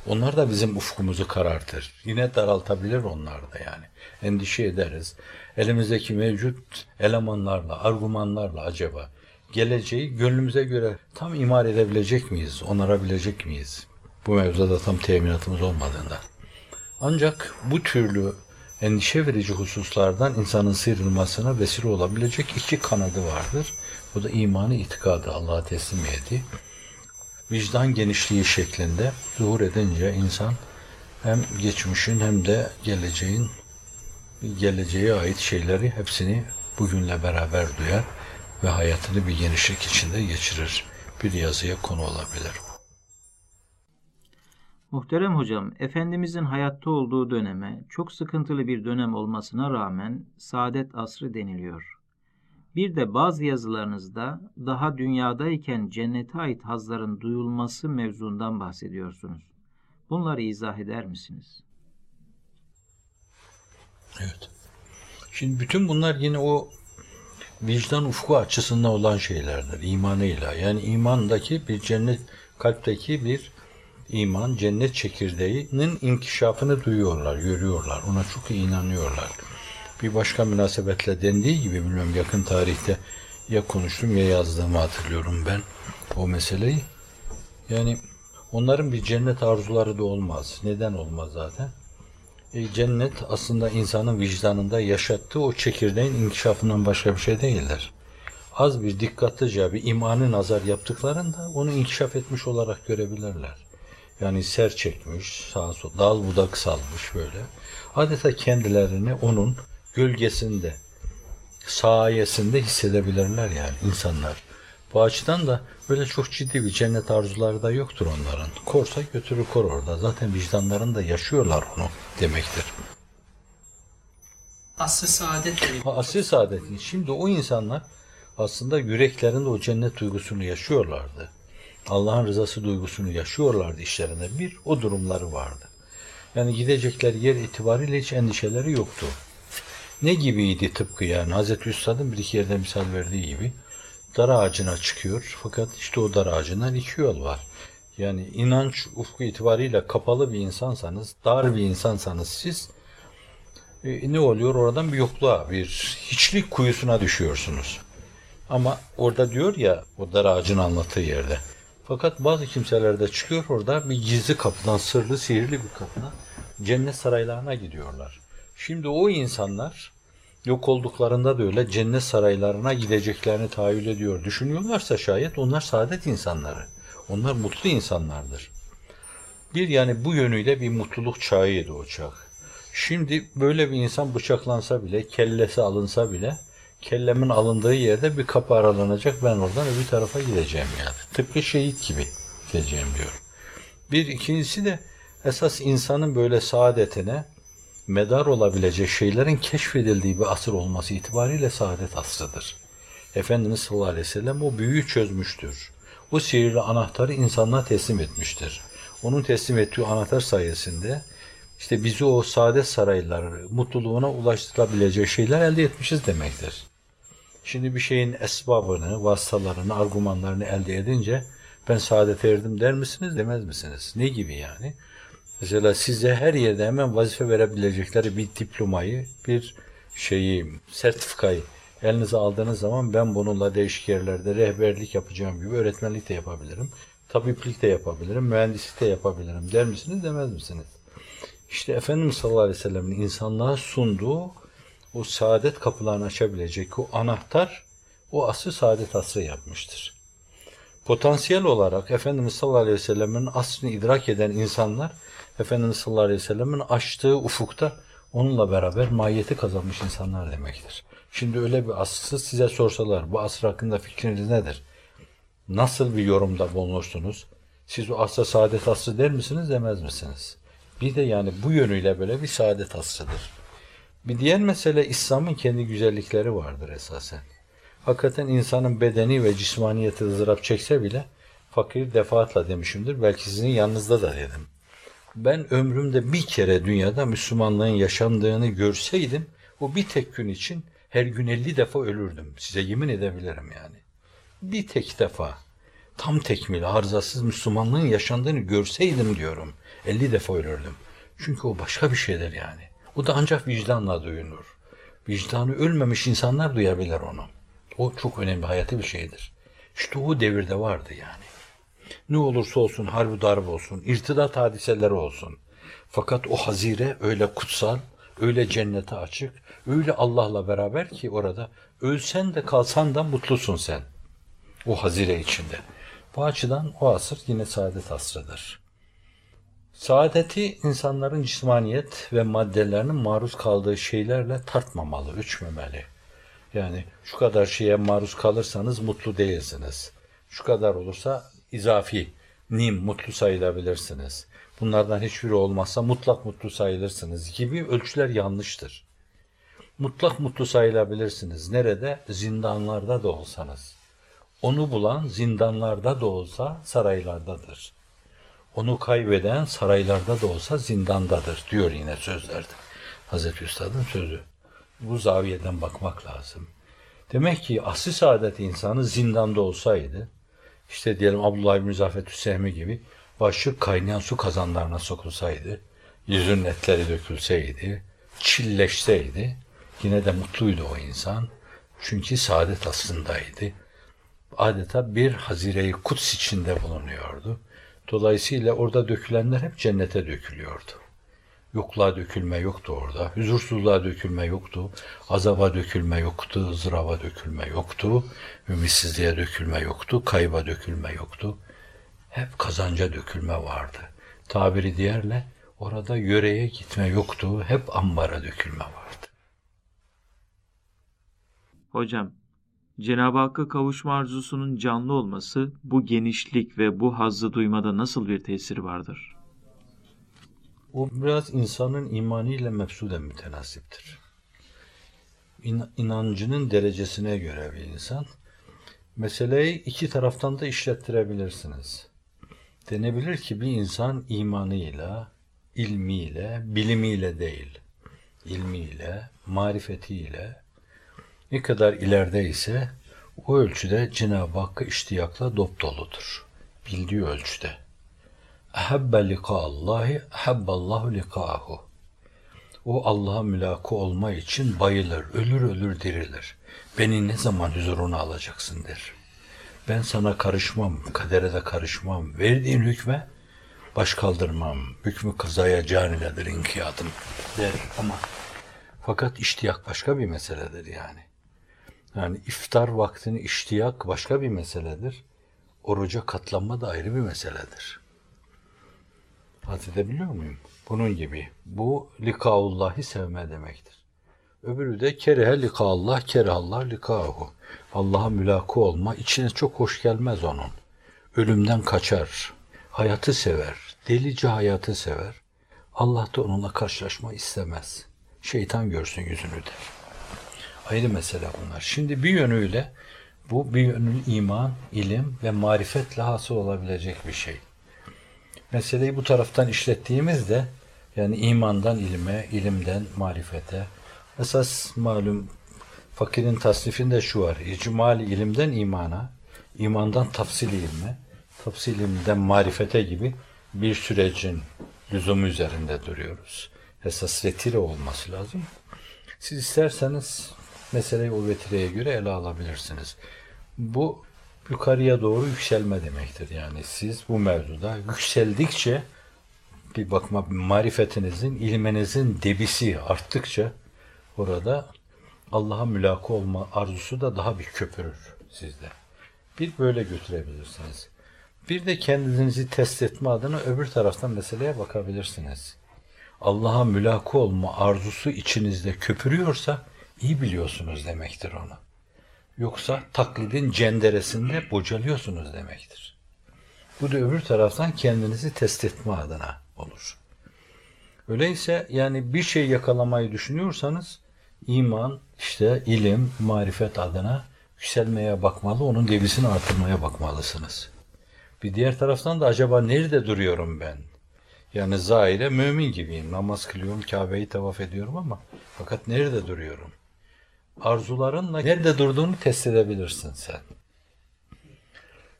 Onlar da bizim ufkumuzu karartır. Yine daraltabilir onlar da yani. Endişe ederiz. Elimizdeki mevcut elemanlarla, argümanlarla acaba geleceği gönlümüze göre tam imar edebilecek miyiz, onarabilecek miyiz? Bu mevzuda tam teminatımız olmadığında. Ancak bu türlü endişe verici hususlardan insanın sıyrılmasına vesile olabilecek iki kanadı vardır. Bu da imanı, itikadı, Allah'a teslimiyeti. Vicdan genişliği şeklinde zuhur edince insan hem geçmişin hem de geleceğin geleceğe ait şeyleri hepsini bugünle beraber duyar ve hayatını bir genişlik içinde geçirir. Bir yazıya konu olabilir. Muhterem hocam, Efendimizin hayatta olduğu döneme çok sıkıntılı bir dönem olmasına rağmen saadet asrı deniliyor. Bir de bazı yazılarınızda daha dünyadayken cennete ait hazların duyulması mevzundan bahsediyorsunuz. Bunları izah eder misiniz? Evet. Şimdi bütün bunlar yine o vicdan ufku açısından olan şeylerdir. imanıyla. Yani imandaki bir cennet, kalpteki bir iman, cennet çekirdeğinin inkişafını duyuyorlar, görüyorlar. Ona çok inanıyorlar. Bir başka münasebetle dendiği gibi bilmiyorum yakın tarihte ya konuştum ya yazdığımı hatırlıyorum ben o meseleyi. Yani onların bir cennet arzuları da olmaz. Neden olmaz zaten? E, cennet aslında insanın vicdanında yaşattığı o çekirdeğin inkişafından başka bir şey değildir. Az bir dikkatlice bir imanı nazar yaptıklarında onu inkişaf etmiş olarak görebilirler. Yani ser çekmiş, sağa sola, dal budak salmış böyle. Adeta kendilerini onun gölgesinde, sayesinde hissedebilirler yani insanlar. Bu açıdan da böyle çok ciddi bir cennet arzuları da yoktur onların. Korsa götürür kor orada. Zaten vicdanlarında yaşıyorlar onu demektir. Aslı saadet Asli saadetin. Şimdi o insanlar aslında yüreklerinde o cennet duygusunu yaşıyorlardı. Allah'ın rızası duygusunu yaşıyorlardı işlerinde. Bir, o durumları vardı. Yani gidecekleri yer itibariyle hiç endişeleri yoktu. Ne gibiydi tıpkı yani Hazreti Üstad'ın bir iki yerde misal verdiği gibi dar ağacına çıkıyor fakat işte o dar ağacından iki yol var. Yani inanç ufku itibariyle kapalı bir insansanız, dar bir insansanız siz e, ne oluyor? Oradan bir yokluğa, bir hiçlik kuyusuna düşüyorsunuz. Ama orada diyor ya o dar ağacın anlattığı yerde. Fakat bazı kimselerde çıkıyor orada bir gizli kapıdan, sırlı, sihirli bir kapıdan cennet saraylarına gidiyorlar. Şimdi o insanlar yok olduklarında da öyle cennet saraylarına gideceklerini tahayyül ediyor. Düşünüyorlarsa şayet onlar saadet insanları. Onlar mutlu insanlardır. Bir yani bu yönüyle bir mutluluk çağıydı o çağ. Şimdi böyle bir insan bıçaklansa bile, kellesi alınsa bile kellemin alındığı yerde bir kapı aralanacak. Ben oradan öbür tarafa gideceğim yani. Tıpkı şehit gibi gideceğim diyor. Bir ikincisi de esas insanın böyle saadetine medar olabilecek şeylerin keşfedildiği bir asır olması itibariyle saadet asrıdır. Efendimiz sallallahu aleyhi ve sellem o büyüyü çözmüştür. O sihirli anahtarı insanlığa teslim etmiştir. Onun teslim ettiği anahtar sayesinde işte bizi o saadet sarayları mutluluğuna ulaştırabilecek şeyler elde etmişiz demektir. Şimdi bir şeyin esbabını, vasıtalarını, argümanlarını elde edince ben saadete erdim der misiniz demez misiniz? Ne gibi yani? Mesela size her yerde hemen vazife verebilecekleri bir diplomayı, bir şeyi, sertifikayı elinize aldığınız zaman ben bununla değişik yerlerde rehberlik yapacağım gibi öğretmenlik de yapabilirim. Tabiplik de yapabilirim, mühendislik de yapabilirim der misiniz demez misiniz? İşte Efendimiz sallallahu aleyhi ve sellem'in insanlığa sunduğu o saadet kapılarını açabilecek o anahtar o asrı saadet asrı yapmıştır. Potansiyel olarak Efendimiz sallallahu aleyhi ve sellemin aslını idrak eden insanlar Efendimiz sallallahu aleyhi ve sellemin açtığı ufukta onunla beraber mahiyeti kazanmış insanlar demektir. Şimdi öyle bir asrı size sorsalar bu asır hakkında fikriniz nedir? Nasıl bir yorumda bulunursunuz? Siz o asra saadet asrı der misiniz demez misiniz? Bir de yani bu yönüyle böyle bir saadet asrıdır. Bir diğer mesele İslam'ın kendi güzellikleri vardır esasen. Hakikaten insanın bedeni ve cismaniyeti ızdırap çekse bile fakir defaatla demişimdir. Belki sizin yanınızda da dedim. Ben ömrümde bir kere dünyada Müslümanlığın yaşandığını görseydim o bir tek gün için her gün 50 defa ölürdüm. Size yemin edebilirim yani. Bir tek defa tam tekmil arızasız Müslümanlığın yaşandığını görseydim diyorum 50 defa ölürdüm. Çünkü o başka bir şeydir yani. O da ancak vicdanla duyulur. Vicdanı ölmemiş insanlar duyabilir onu. O çok önemli hayati bir şeydir. İşte o devirde vardı yani. Ne olursa olsun, harbi darbe olsun, irtidat hadiseleri olsun. Fakat o hazire öyle kutsal, öyle cennete açık, öyle Allah'la beraber ki orada ölsen de kalsan da mutlusun sen. O hazire içinde. Bu açıdan o asır yine saadet asrıdır. Saadeti insanların cismaniyet ve maddelerinin maruz kaldığı şeylerle tartmamalı, ölçmemeli. Yani şu kadar şeye maruz kalırsanız mutlu değilsiniz. Şu kadar olursa izafi, nim, mutlu sayılabilirsiniz. Bunlardan hiçbiri olmazsa mutlak mutlu sayılırsınız gibi ölçüler yanlıştır. Mutlak mutlu sayılabilirsiniz. Nerede? Zindanlarda da olsanız. Onu bulan zindanlarda da olsa saraylardadır. Onu kaybeden saraylarda da olsa zindandadır diyor yine sözlerde. Hazreti Üstad'ın sözü. Bu zaviyeden bakmak lazım. Demek ki asli saadet insanı zindanda olsaydı, işte diyelim Abdullah bin Müzafet Hüseymi gibi başı kaynayan su kazanlarına sokulsaydı, yüzünün etleri dökülseydi, çilleşseydi, yine de mutluydu o insan. Çünkü saadet aslındaydı. Adeta bir hazire-i kuts içinde bulunuyordu. Dolayısıyla orada dökülenler hep cennete dökülüyordu. Yokluğa dökülme yoktu orada. Huzursuzluğa dökülme yoktu. Azaba dökülme yoktu. ızdıraba dökülme yoktu. Ümitsizliğe dökülme yoktu. Kayba dökülme yoktu. Hep kazanca dökülme vardı. Tabiri diğerle orada yöreye gitme yoktu. Hep ambara dökülme vardı. Hocam, Cenab-ı Hakk'a kavuşma arzusunun canlı olması bu genişlik ve bu hazzı duymada nasıl bir tesiri vardır? O biraz insanın imanıyla mefsuden mütenasiptir. İn, inancının derecesine göre bir insan. Meseleyi iki taraftan da işlettirebilirsiniz. Denebilir ki bir insan imanıyla, ilmiyle, bilimiyle değil, ilmiyle, marifetiyle ne kadar ileride ise o ölçüde Cenab-ı Hakk'a iştiyakla dop doludur. Bildiği ölçüde. Ehabbe likaallahi, ehebballahu likaahu. O Allah'a mülaka olma için bayılır, ölür ölür dirilir. Beni ne zaman huzuruna alacaksın der. Ben sana karışmam, kadere de karışmam. Verdiğin hükme baş kaldırmam. Hükmü kazaya caniledir inkiyadım der ama fakat iştiyak başka bir meseledir yani. Yani iftar vaktini iştiyak başka bir meseledir. Oruca katlanma da ayrı bir meseledir. Hat edebiliyor muyum? Bunun gibi. Bu likaullahi sevme demektir. Öbürü de kerehe likaullah, kerehallah likahu. Allah'a mülaka olma içine çok hoş gelmez onun. Ölümden kaçar. Hayatı sever. Delice hayatı sever. Allah da onunla karşılaşma istemez. Şeytan görsün yüzünü der. Ayrı mesele bunlar. Şimdi bir yönüyle bu bir yönü iman, ilim ve marifetle hasıl olabilecek bir şey. Meseleyi bu taraftan işlettiğimizde yani imandan ilme, ilimden marifete esas malum Fakirin tasnifinde şu var. İcmal ilimden imana, imandan tafsil ilme, tafsil ilimden marifete gibi bir sürecin lüzumu üzerinde duruyoruz. Esas vetire olması lazım. Siz isterseniz meseleyi o vetireye göre ele alabilirsiniz. Bu yukarıya doğru yükselme demektir. Yani siz bu mevzuda yükseldikçe bir bakma marifetinizin, ilmenizin debisi arttıkça orada Allah'a mülaka olma arzusu da daha bir köpürür sizde. Bir böyle götürebilirsiniz. Bir de kendinizi test etme adına öbür taraftan meseleye bakabilirsiniz. Allah'a mülaka olma arzusu içinizde köpürüyorsa iyi biliyorsunuz demektir onu. Yoksa taklidin cenderesinde bocalıyorsunuz demektir. Bu da öbür taraftan kendinizi test etme adına olur. Öyleyse yani bir şey yakalamayı düşünüyorsanız iman, işte ilim, marifet adına yükselmeye bakmalı, onun devisini artırmaya bakmalısınız. Bir diğer taraftan da acaba nerede duruyorum ben? Yani zahire mümin gibiyim. Namaz kılıyorum, Kabe'yi tavaf ediyorum ama fakat nerede duruyorum? Arzularınla nerede durduğunu test edebilirsin sen.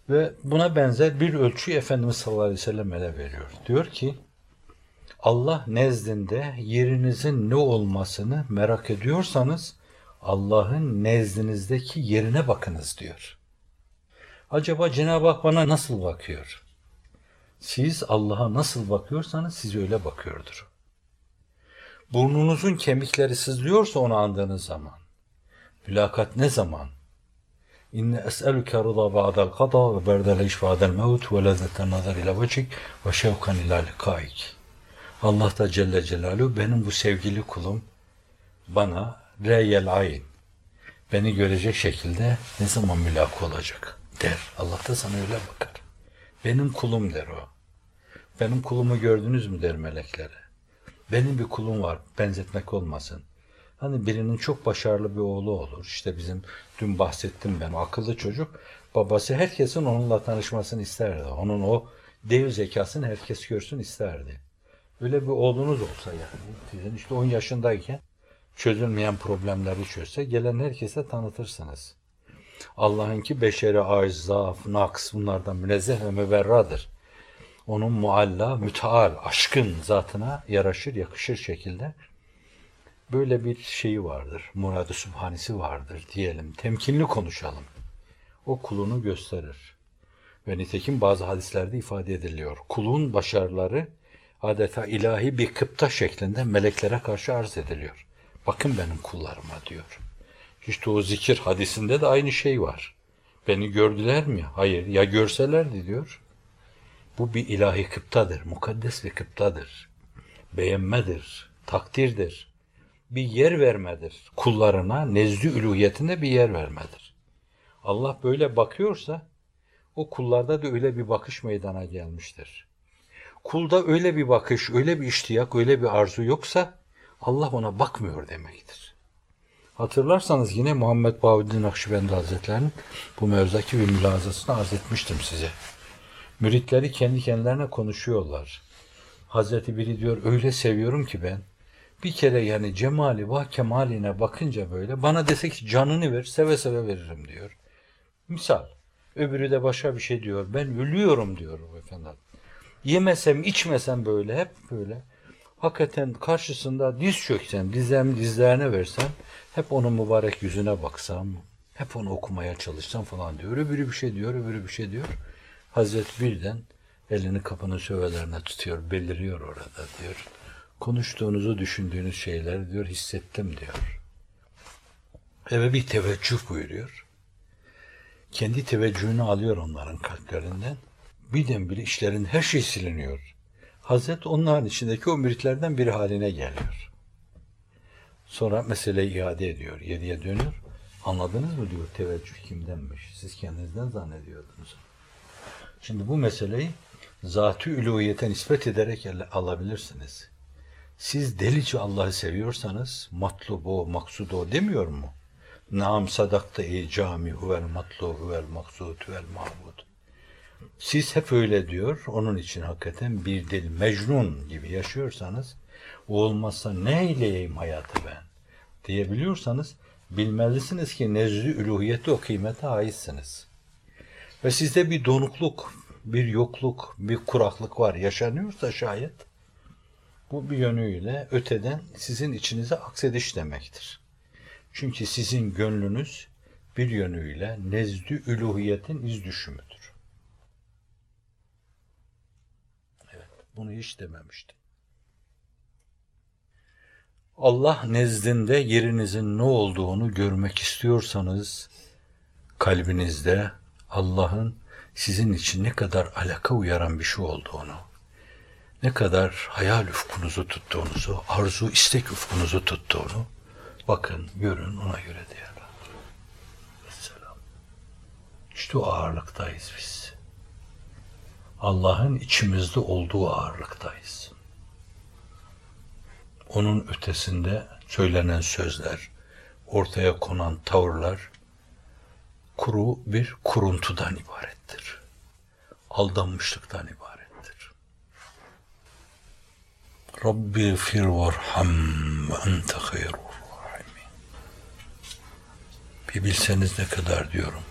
Ve buna benzer bir ölçüyü Efendimiz sallallahu aleyhi ve sellem ele veriyor. Diyor ki, Allah nezdinde yerinizin ne olmasını merak ediyorsanız Allah'ın nezdinizdeki yerine bakınız diyor. Acaba Cenab-ı Hak bana nasıl bakıyor? Siz Allah'a nasıl bakıyorsanız siz öyle bakıyordur. Burnunuzun kemikleri sızlıyorsa onu andığınız zaman. Mülakat ne zaman? İnne es'eluke rıza ba'del qada ve berdel iş ba'del mevt ve lezzeten nazar ila vecik ve şevkan ila likaik. Allah da Celle Celaluhu benim bu sevgili kulum bana reyel ayn beni görecek şekilde ne zaman mülak olacak der. Allah da sana öyle bakar. Benim kulum der o. Benim kulumu gördünüz mü der meleklere. Benim bir kulum var benzetmek olmasın. Hani birinin çok başarılı bir oğlu olur. İşte bizim dün bahsettim ben akıllı çocuk. Babası herkesin onunla tanışmasını isterdi. Onun o dev zekasını herkes görsün isterdi. Öyle bir oğlunuz olsa yani. Sizin işte 10 yaşındayken çözülmeyen problemleri çözse gelen herkese tanıtırsınız. Allah'ınki beşeri aiz, zaaf, naks bunlardan münezzeh ve müberradır. Onun mualla, müteal, aşkın zatına yaraşır, yakışır şekilde böyle bir şeyi vardır. Muradı Sübhanesi vardır diyelim. Temkinli konuşalım. O kulunu gösterir. Ve nitekim bazı hadislerde ifade ediliyor. Kulun başarıları adeta ilahi bir kıpta şeklinde meleklere karşı arz ediliyor. Bakın benim kullarıma diyor. İşte o zikir hadisinde de aynı şey var. Beni gördüler mi? Hayır. Ya görselerdi diyor. Bu bir ilahi kıptadır. Mukaddes bir kıptadır. Beğenmedir. Takdirdir. Bir yer vermedir. Kullarına nezd-i üluhiyetinde bir yer vermedir. Allah böyle bakıyorsa o kullarda da öyle bir bakış meydana gelmiştir. Kulda öyle bir bakış, öyle bir iştiyak, öyle bir arzu yoksa Allah ona bakmıyor demektir. Hatırlarsanız yine Muhammed Bahuddin Nakşibendi Hazretleri'nin bu mevzaki bir mülazasını arz etmiştim size. Müritleri kendi kendilerine konuşuyorlar. Hazreti biri diyor öyle seviyorum ki ben. Bir kere yani cemali va kemaline bakınca böyle bana dese ki canını ver seve seve veririm diyor. Misal. Öbürü de başka bir şey diyor. Ben ölüyorum diyor efendim. Yemesem içmesem böyle hep böyle. Hakikaten karşısında diz çöksem, dizlerimi dizlerine versem, hep onun mübarek yüzüne baksam, hep onu okumaya çalışsam falan diyor. Öbürü bir şey diyor, öbürü bir şey diyor. Hazret birden elini kapının sövelerine tutuyor, beliriyor orada diyor. Konuştuğunuzu düşündüğünüz şeyler diyor hissettim diyor. Eve bir teveccüh buyuruyor. Kendi teveccühünü alıyor onların kalplerinden. Birdenbire işlerin her şey siliniyor. Hazret onların içindeki o müritlerden biri haline geliyor. Sonra meseleyi iade ediyor. Yediye dönüyor. Anladınız mı diyor teveccüh kimdenmiş. Siz kendinizden zannediyordunuz. Şimdi bu meseleyi zat-ı nispet ederek alabilirsiniz. Siz delice Allah'ı seviyorsanız matlubu, maksudu demiyor mu? Nam sadakta ey cami huvel matlu huvel maksud huvel mahmud. Siz hep öyle diyor. Onun için hakikaten bir dil mecnun gibi yaşıyorsanız olmazsa ne eyleyeyim hayatı ben diyebiliyorsanız bilmelisiniz ki nezdü üluhiyeti o kıymete aitsiniz. Ve sizde bir donukluk, bir yokluk, bir kuraklık var yaşanıyorsa şayet bu bir yönüyle öteden sizin içinize aksediş demektir. Çünkü sizin gönlünüz bir yönüyle nezdü üluhiyetin iz düşümüdür. Evet, bunu hiç dememiştim. Allah nezdinde yerinizin ne olduğunu görmek istiyorsanız kalbinizde Allah'ın sizin için ne kadar alaka uyaran bir şey olduğunu, ne kadar hayal ufkunuzu tuttuğunuzu, arzu istek ufkunuzu tuttuğunu bakın, görün ona göre değerlendirin. Selam. İşte o ağırlıktayız biz. Allah'ın içimizde olduğu ağırlıktayız. Onun ötesinde söylenen sözler, ortaya konan tavırlar kuru bir kuruntudan ibarettir. Aldanmışlıktan ibarettir. Rabbi fir varham ve ente. Bir bilseniz ne kadar diyorum.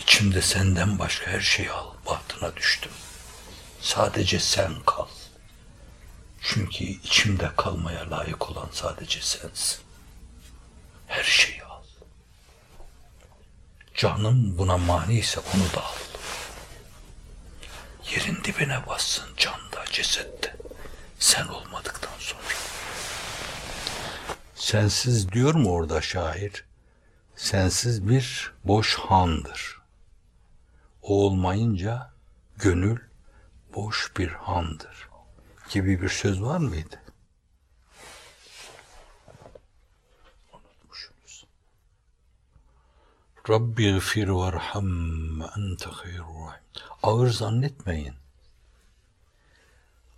İçimde senden başka her şeyi al. Bahtına düştüm. Sadece sen kal. Çünkü içimde kalmaya layık olan sadece sensin. Her şeyi al. Canım buna mani ise onu da al. Yerin dibine bassın canda, cesette. Sen olmadıktan sonra. Sensiz diyor mu orada şair? Sensiz bir boş handır. O olmayınca gönül boş bir handır gibi bir söz var mıydı? Unutmuşsunuz. Rabbi gfir varham ve ente hayrur rahim. Ağır zannetmeyin.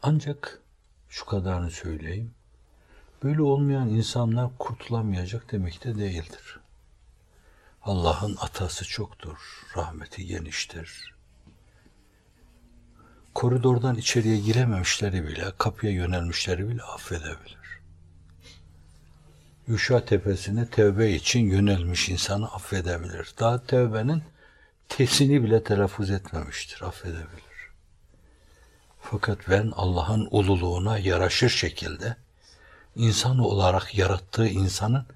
Ancak şu kadarını söyleyeyim. Böyle olmayan insanlar kurtulamayacak demek de değildir. Allah'ın atası çoktur, rahmeti geniştir. Koridordan içeriye girememişleri bile, kapıya yönelmişleri bile affedebilir. Yuşa tepesine tevbe için yönelmiş insanı affedebilir. Daha tevbenin tesini bile telaffuz etmemiştir, affedebilir. Fakat ben Allah'ın ululuğuna yaraşır şekilde insan olarak yarattığı insanın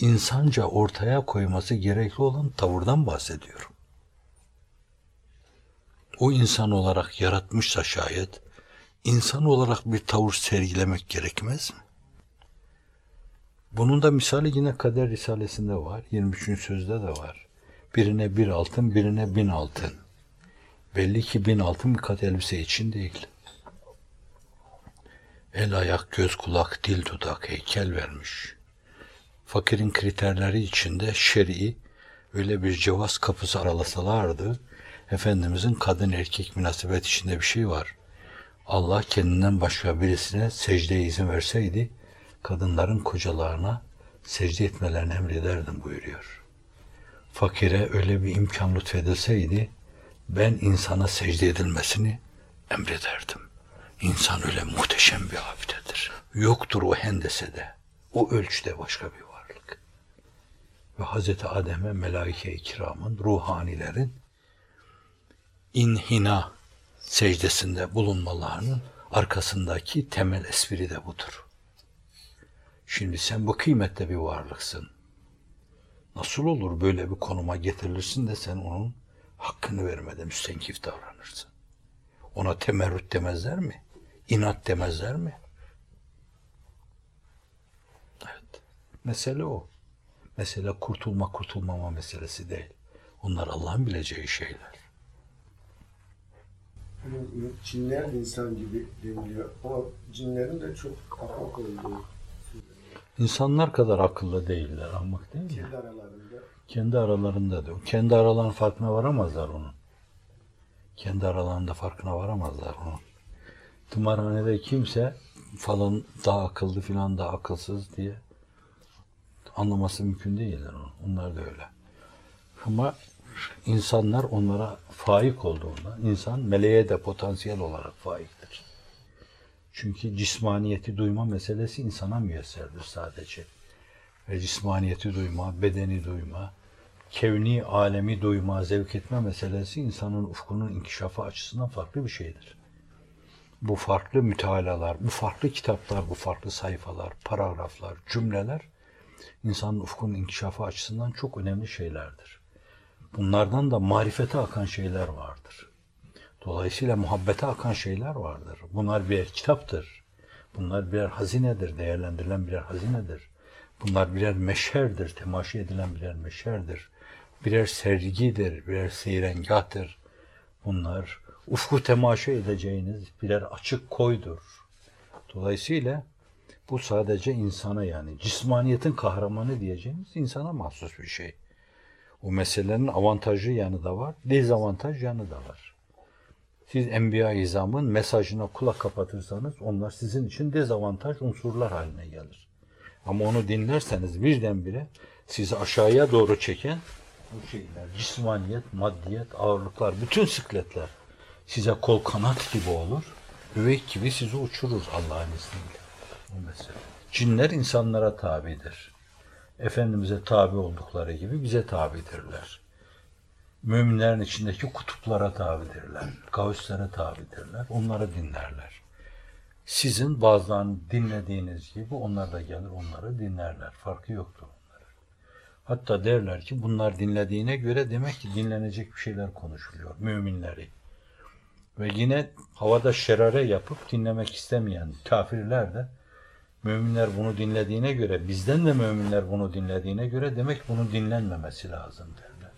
insanca ortaya koyması gerekli olan tavırdan bahsediyorum. O insan olarak yaratmışsa şayet insan olarak bir tavır sergilemek gerekmez mi? Bunun da misali yine Kader Risalesi'nde var. 23. sözde de var. Birine bir altın, birine bin altın. Belli ki bin altın bir kat elbise için değil. El, ayak, göz, kulak, dil, dudak, heykel vermiş. Fakirin kriterleri içinde şer'i öyle bir cevaz kapısı aralasalardı, Efendimizin kadın erkek münasebet içinde bir şey var. Allah kendinden başka birisine secdeye izin verseydi, kadınların kocalarına secde etmelerini emrederdim buyuruyor. Fakire öyle bir imkan lütfedilseydi, ben insana secde edilmesini emrederdim. İnsan öyle muhteşem bir abidedir. Yoktur o hendesede, o ölçüde başka bir varlık. Ve Hazreti Adem'e melaike-i kiramın, ruhanilerin inhina secdesinde bulunmalarının arkasındaki temel espri de budur. Şimdi sen bu kıymetli bir varlıksın. Nasıl olur böyle bir konuma getirilirsin de sen onun hakkını vermede müstenkif davranırsın. Ona temerrüt demezler mi? İnat demezler mi? Evet. Mesele o. Mesele kurtulma kurtulmama meselesi değil. Onlar Allah'ın bileceği şeyler. Cinler de insan gibi deniliyor ama cinlerin de çok ahmak olduğu İnsanlar kadar akıllı değiller, ahmak değil mi? kendi aralarında. Kendi aralarında da. Kendi aralarının farkına varamazlar onun. Kendi aralarında farkına varamazlar onun. Tımarhanede kimse falan daha akıllı filan daha akılsız diye anlaması mümkün değildir onun. Onlar da öyle. Ama insanlar onlara faik olduğunda insan meleğe de potansiyel olarak faiktir. Çünkü cismaniyeti duyma meselesi insana müyesserdir sadece. Cismaniyeti duyma, bedeni duyma, kevni alemi duyma, zevk etme meselesi insanın ufkunun inkişafı açısından farklı bir şeydir. Bu farklı mütealalar, bu farklı kitaplar, bu farklı sayfalar, paragraflar, cümleler insanın ufkunun inkişafı açısından çok önemli şeylerdir. Bunlardan da marifete akan şeyler vardır. Dolayısıyla muhabbete akan şeyler vardır. Bunlar birer kitaptır. Bunlar birer hazinedir, değerlendirilen birer hazinedir. Bunlar birer meşerdir, temaşa edilen birer meşerdir. Birer sergidir, birer seyrengahtır. Bunlar ufku temaşa edeceğiniz birer açık koydur. Dolayısıyla bu sadece insana yani cismaniyetin kahramanı diyeceğimiz insana mahsus bir şey. O meselenin avantajlı yanı da var, dezavantaj yanı da var. Siz Enbiya-i İzam'ın mesajına kulak kapatırsanız onlar sizin için dezavantaj unsurlar haline gelir. Ama onu dinlerseniz birdenbire sizi aşağıya doğru çeken bu şeyler, cismaniyet, maddiyet, ağırlıklar, bütün sıkletler size kol kanat gibi olur. Üveyk gibi sizi uçurur Allah'ın izniyle. O mesele. Cinler insanlara tabidir. Efendimiz'e tabi oldukları gibi bize tabidirler. Müminlerin içindeki kutuplara tabidirler. Gavüslere tabidirler. Onları dinlerler. Sizin bazılarını dinlediğiniz gibi onlar da gelir onları dinlerler. Farkı yoktur onların. Hatta derler ki bunlar dinlediğine göre demek ki dinlenecek bir şeyler konuşuluyor. Müminleri. Ve yine havada şerare yapıp dinlemek istemeyen kafirler de müminler bunu dinlediğine göre, bizden de müminler bunu dinlediğine göre demek bunun dinlenmemesi lazım derler.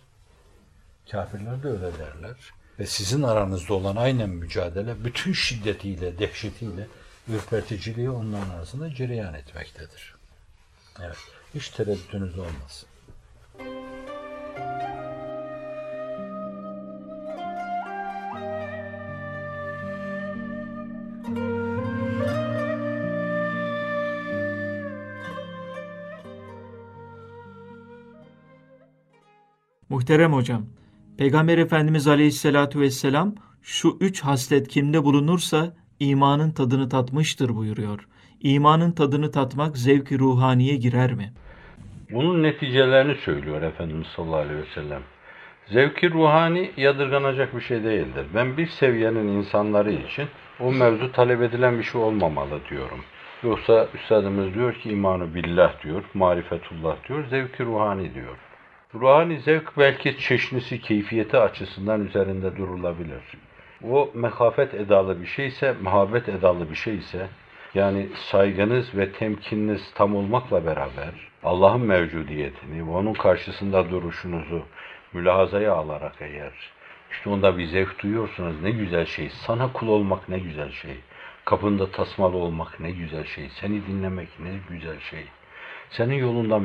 Kafirler de öyle derler. Ve sizin aranızda olan aynen mücadele bütün şiddetiyle, dehşetiyle, ürperticiliği onların arasında cereyan etmektedir. Evet, hiç tereddütünüz olmasın. Muhterem hocam, Peygamber Efendimiz Aleyhisselatü Vesselam şu üç haslet kimde bulunursa imanın tadını tatmıştır buyuruyor. İmanın tadını tatmak zevki ruhaniye girer mi? Bunun neticelerini söylüyor Efendimiz sallallahu aleyhi ve sellem. Zevki ruhani yadırganacak bir şey değildir. Ben bir seviyenin insanları için o mevzu talep edilen bir şey olmamalı diyorum. Yoksa Üstadımız diyor ki imanı billah diyor, marifetullah diyor, zevki ruhani diyor. Ruhani zevk belki çeşnisi, keyfiyeti açısından üzerinde durulabilir. O mekafet edalı bir şeyse, muhabbet edalı bir şeyse, yani saygınız ve temkininiz tam olmakla beraber Allah'ın mevcudiyetini ve onun karşısında duruşunuzu mülahazaya alarak eğer işte onda bir zevk duyuyorsunuz ne güzel şey. Sana kul olmak ne güzel şey. Kapında tasmalı olmak ne güzel şey. Seni dinlemek ne güzel şey. Senin yolunda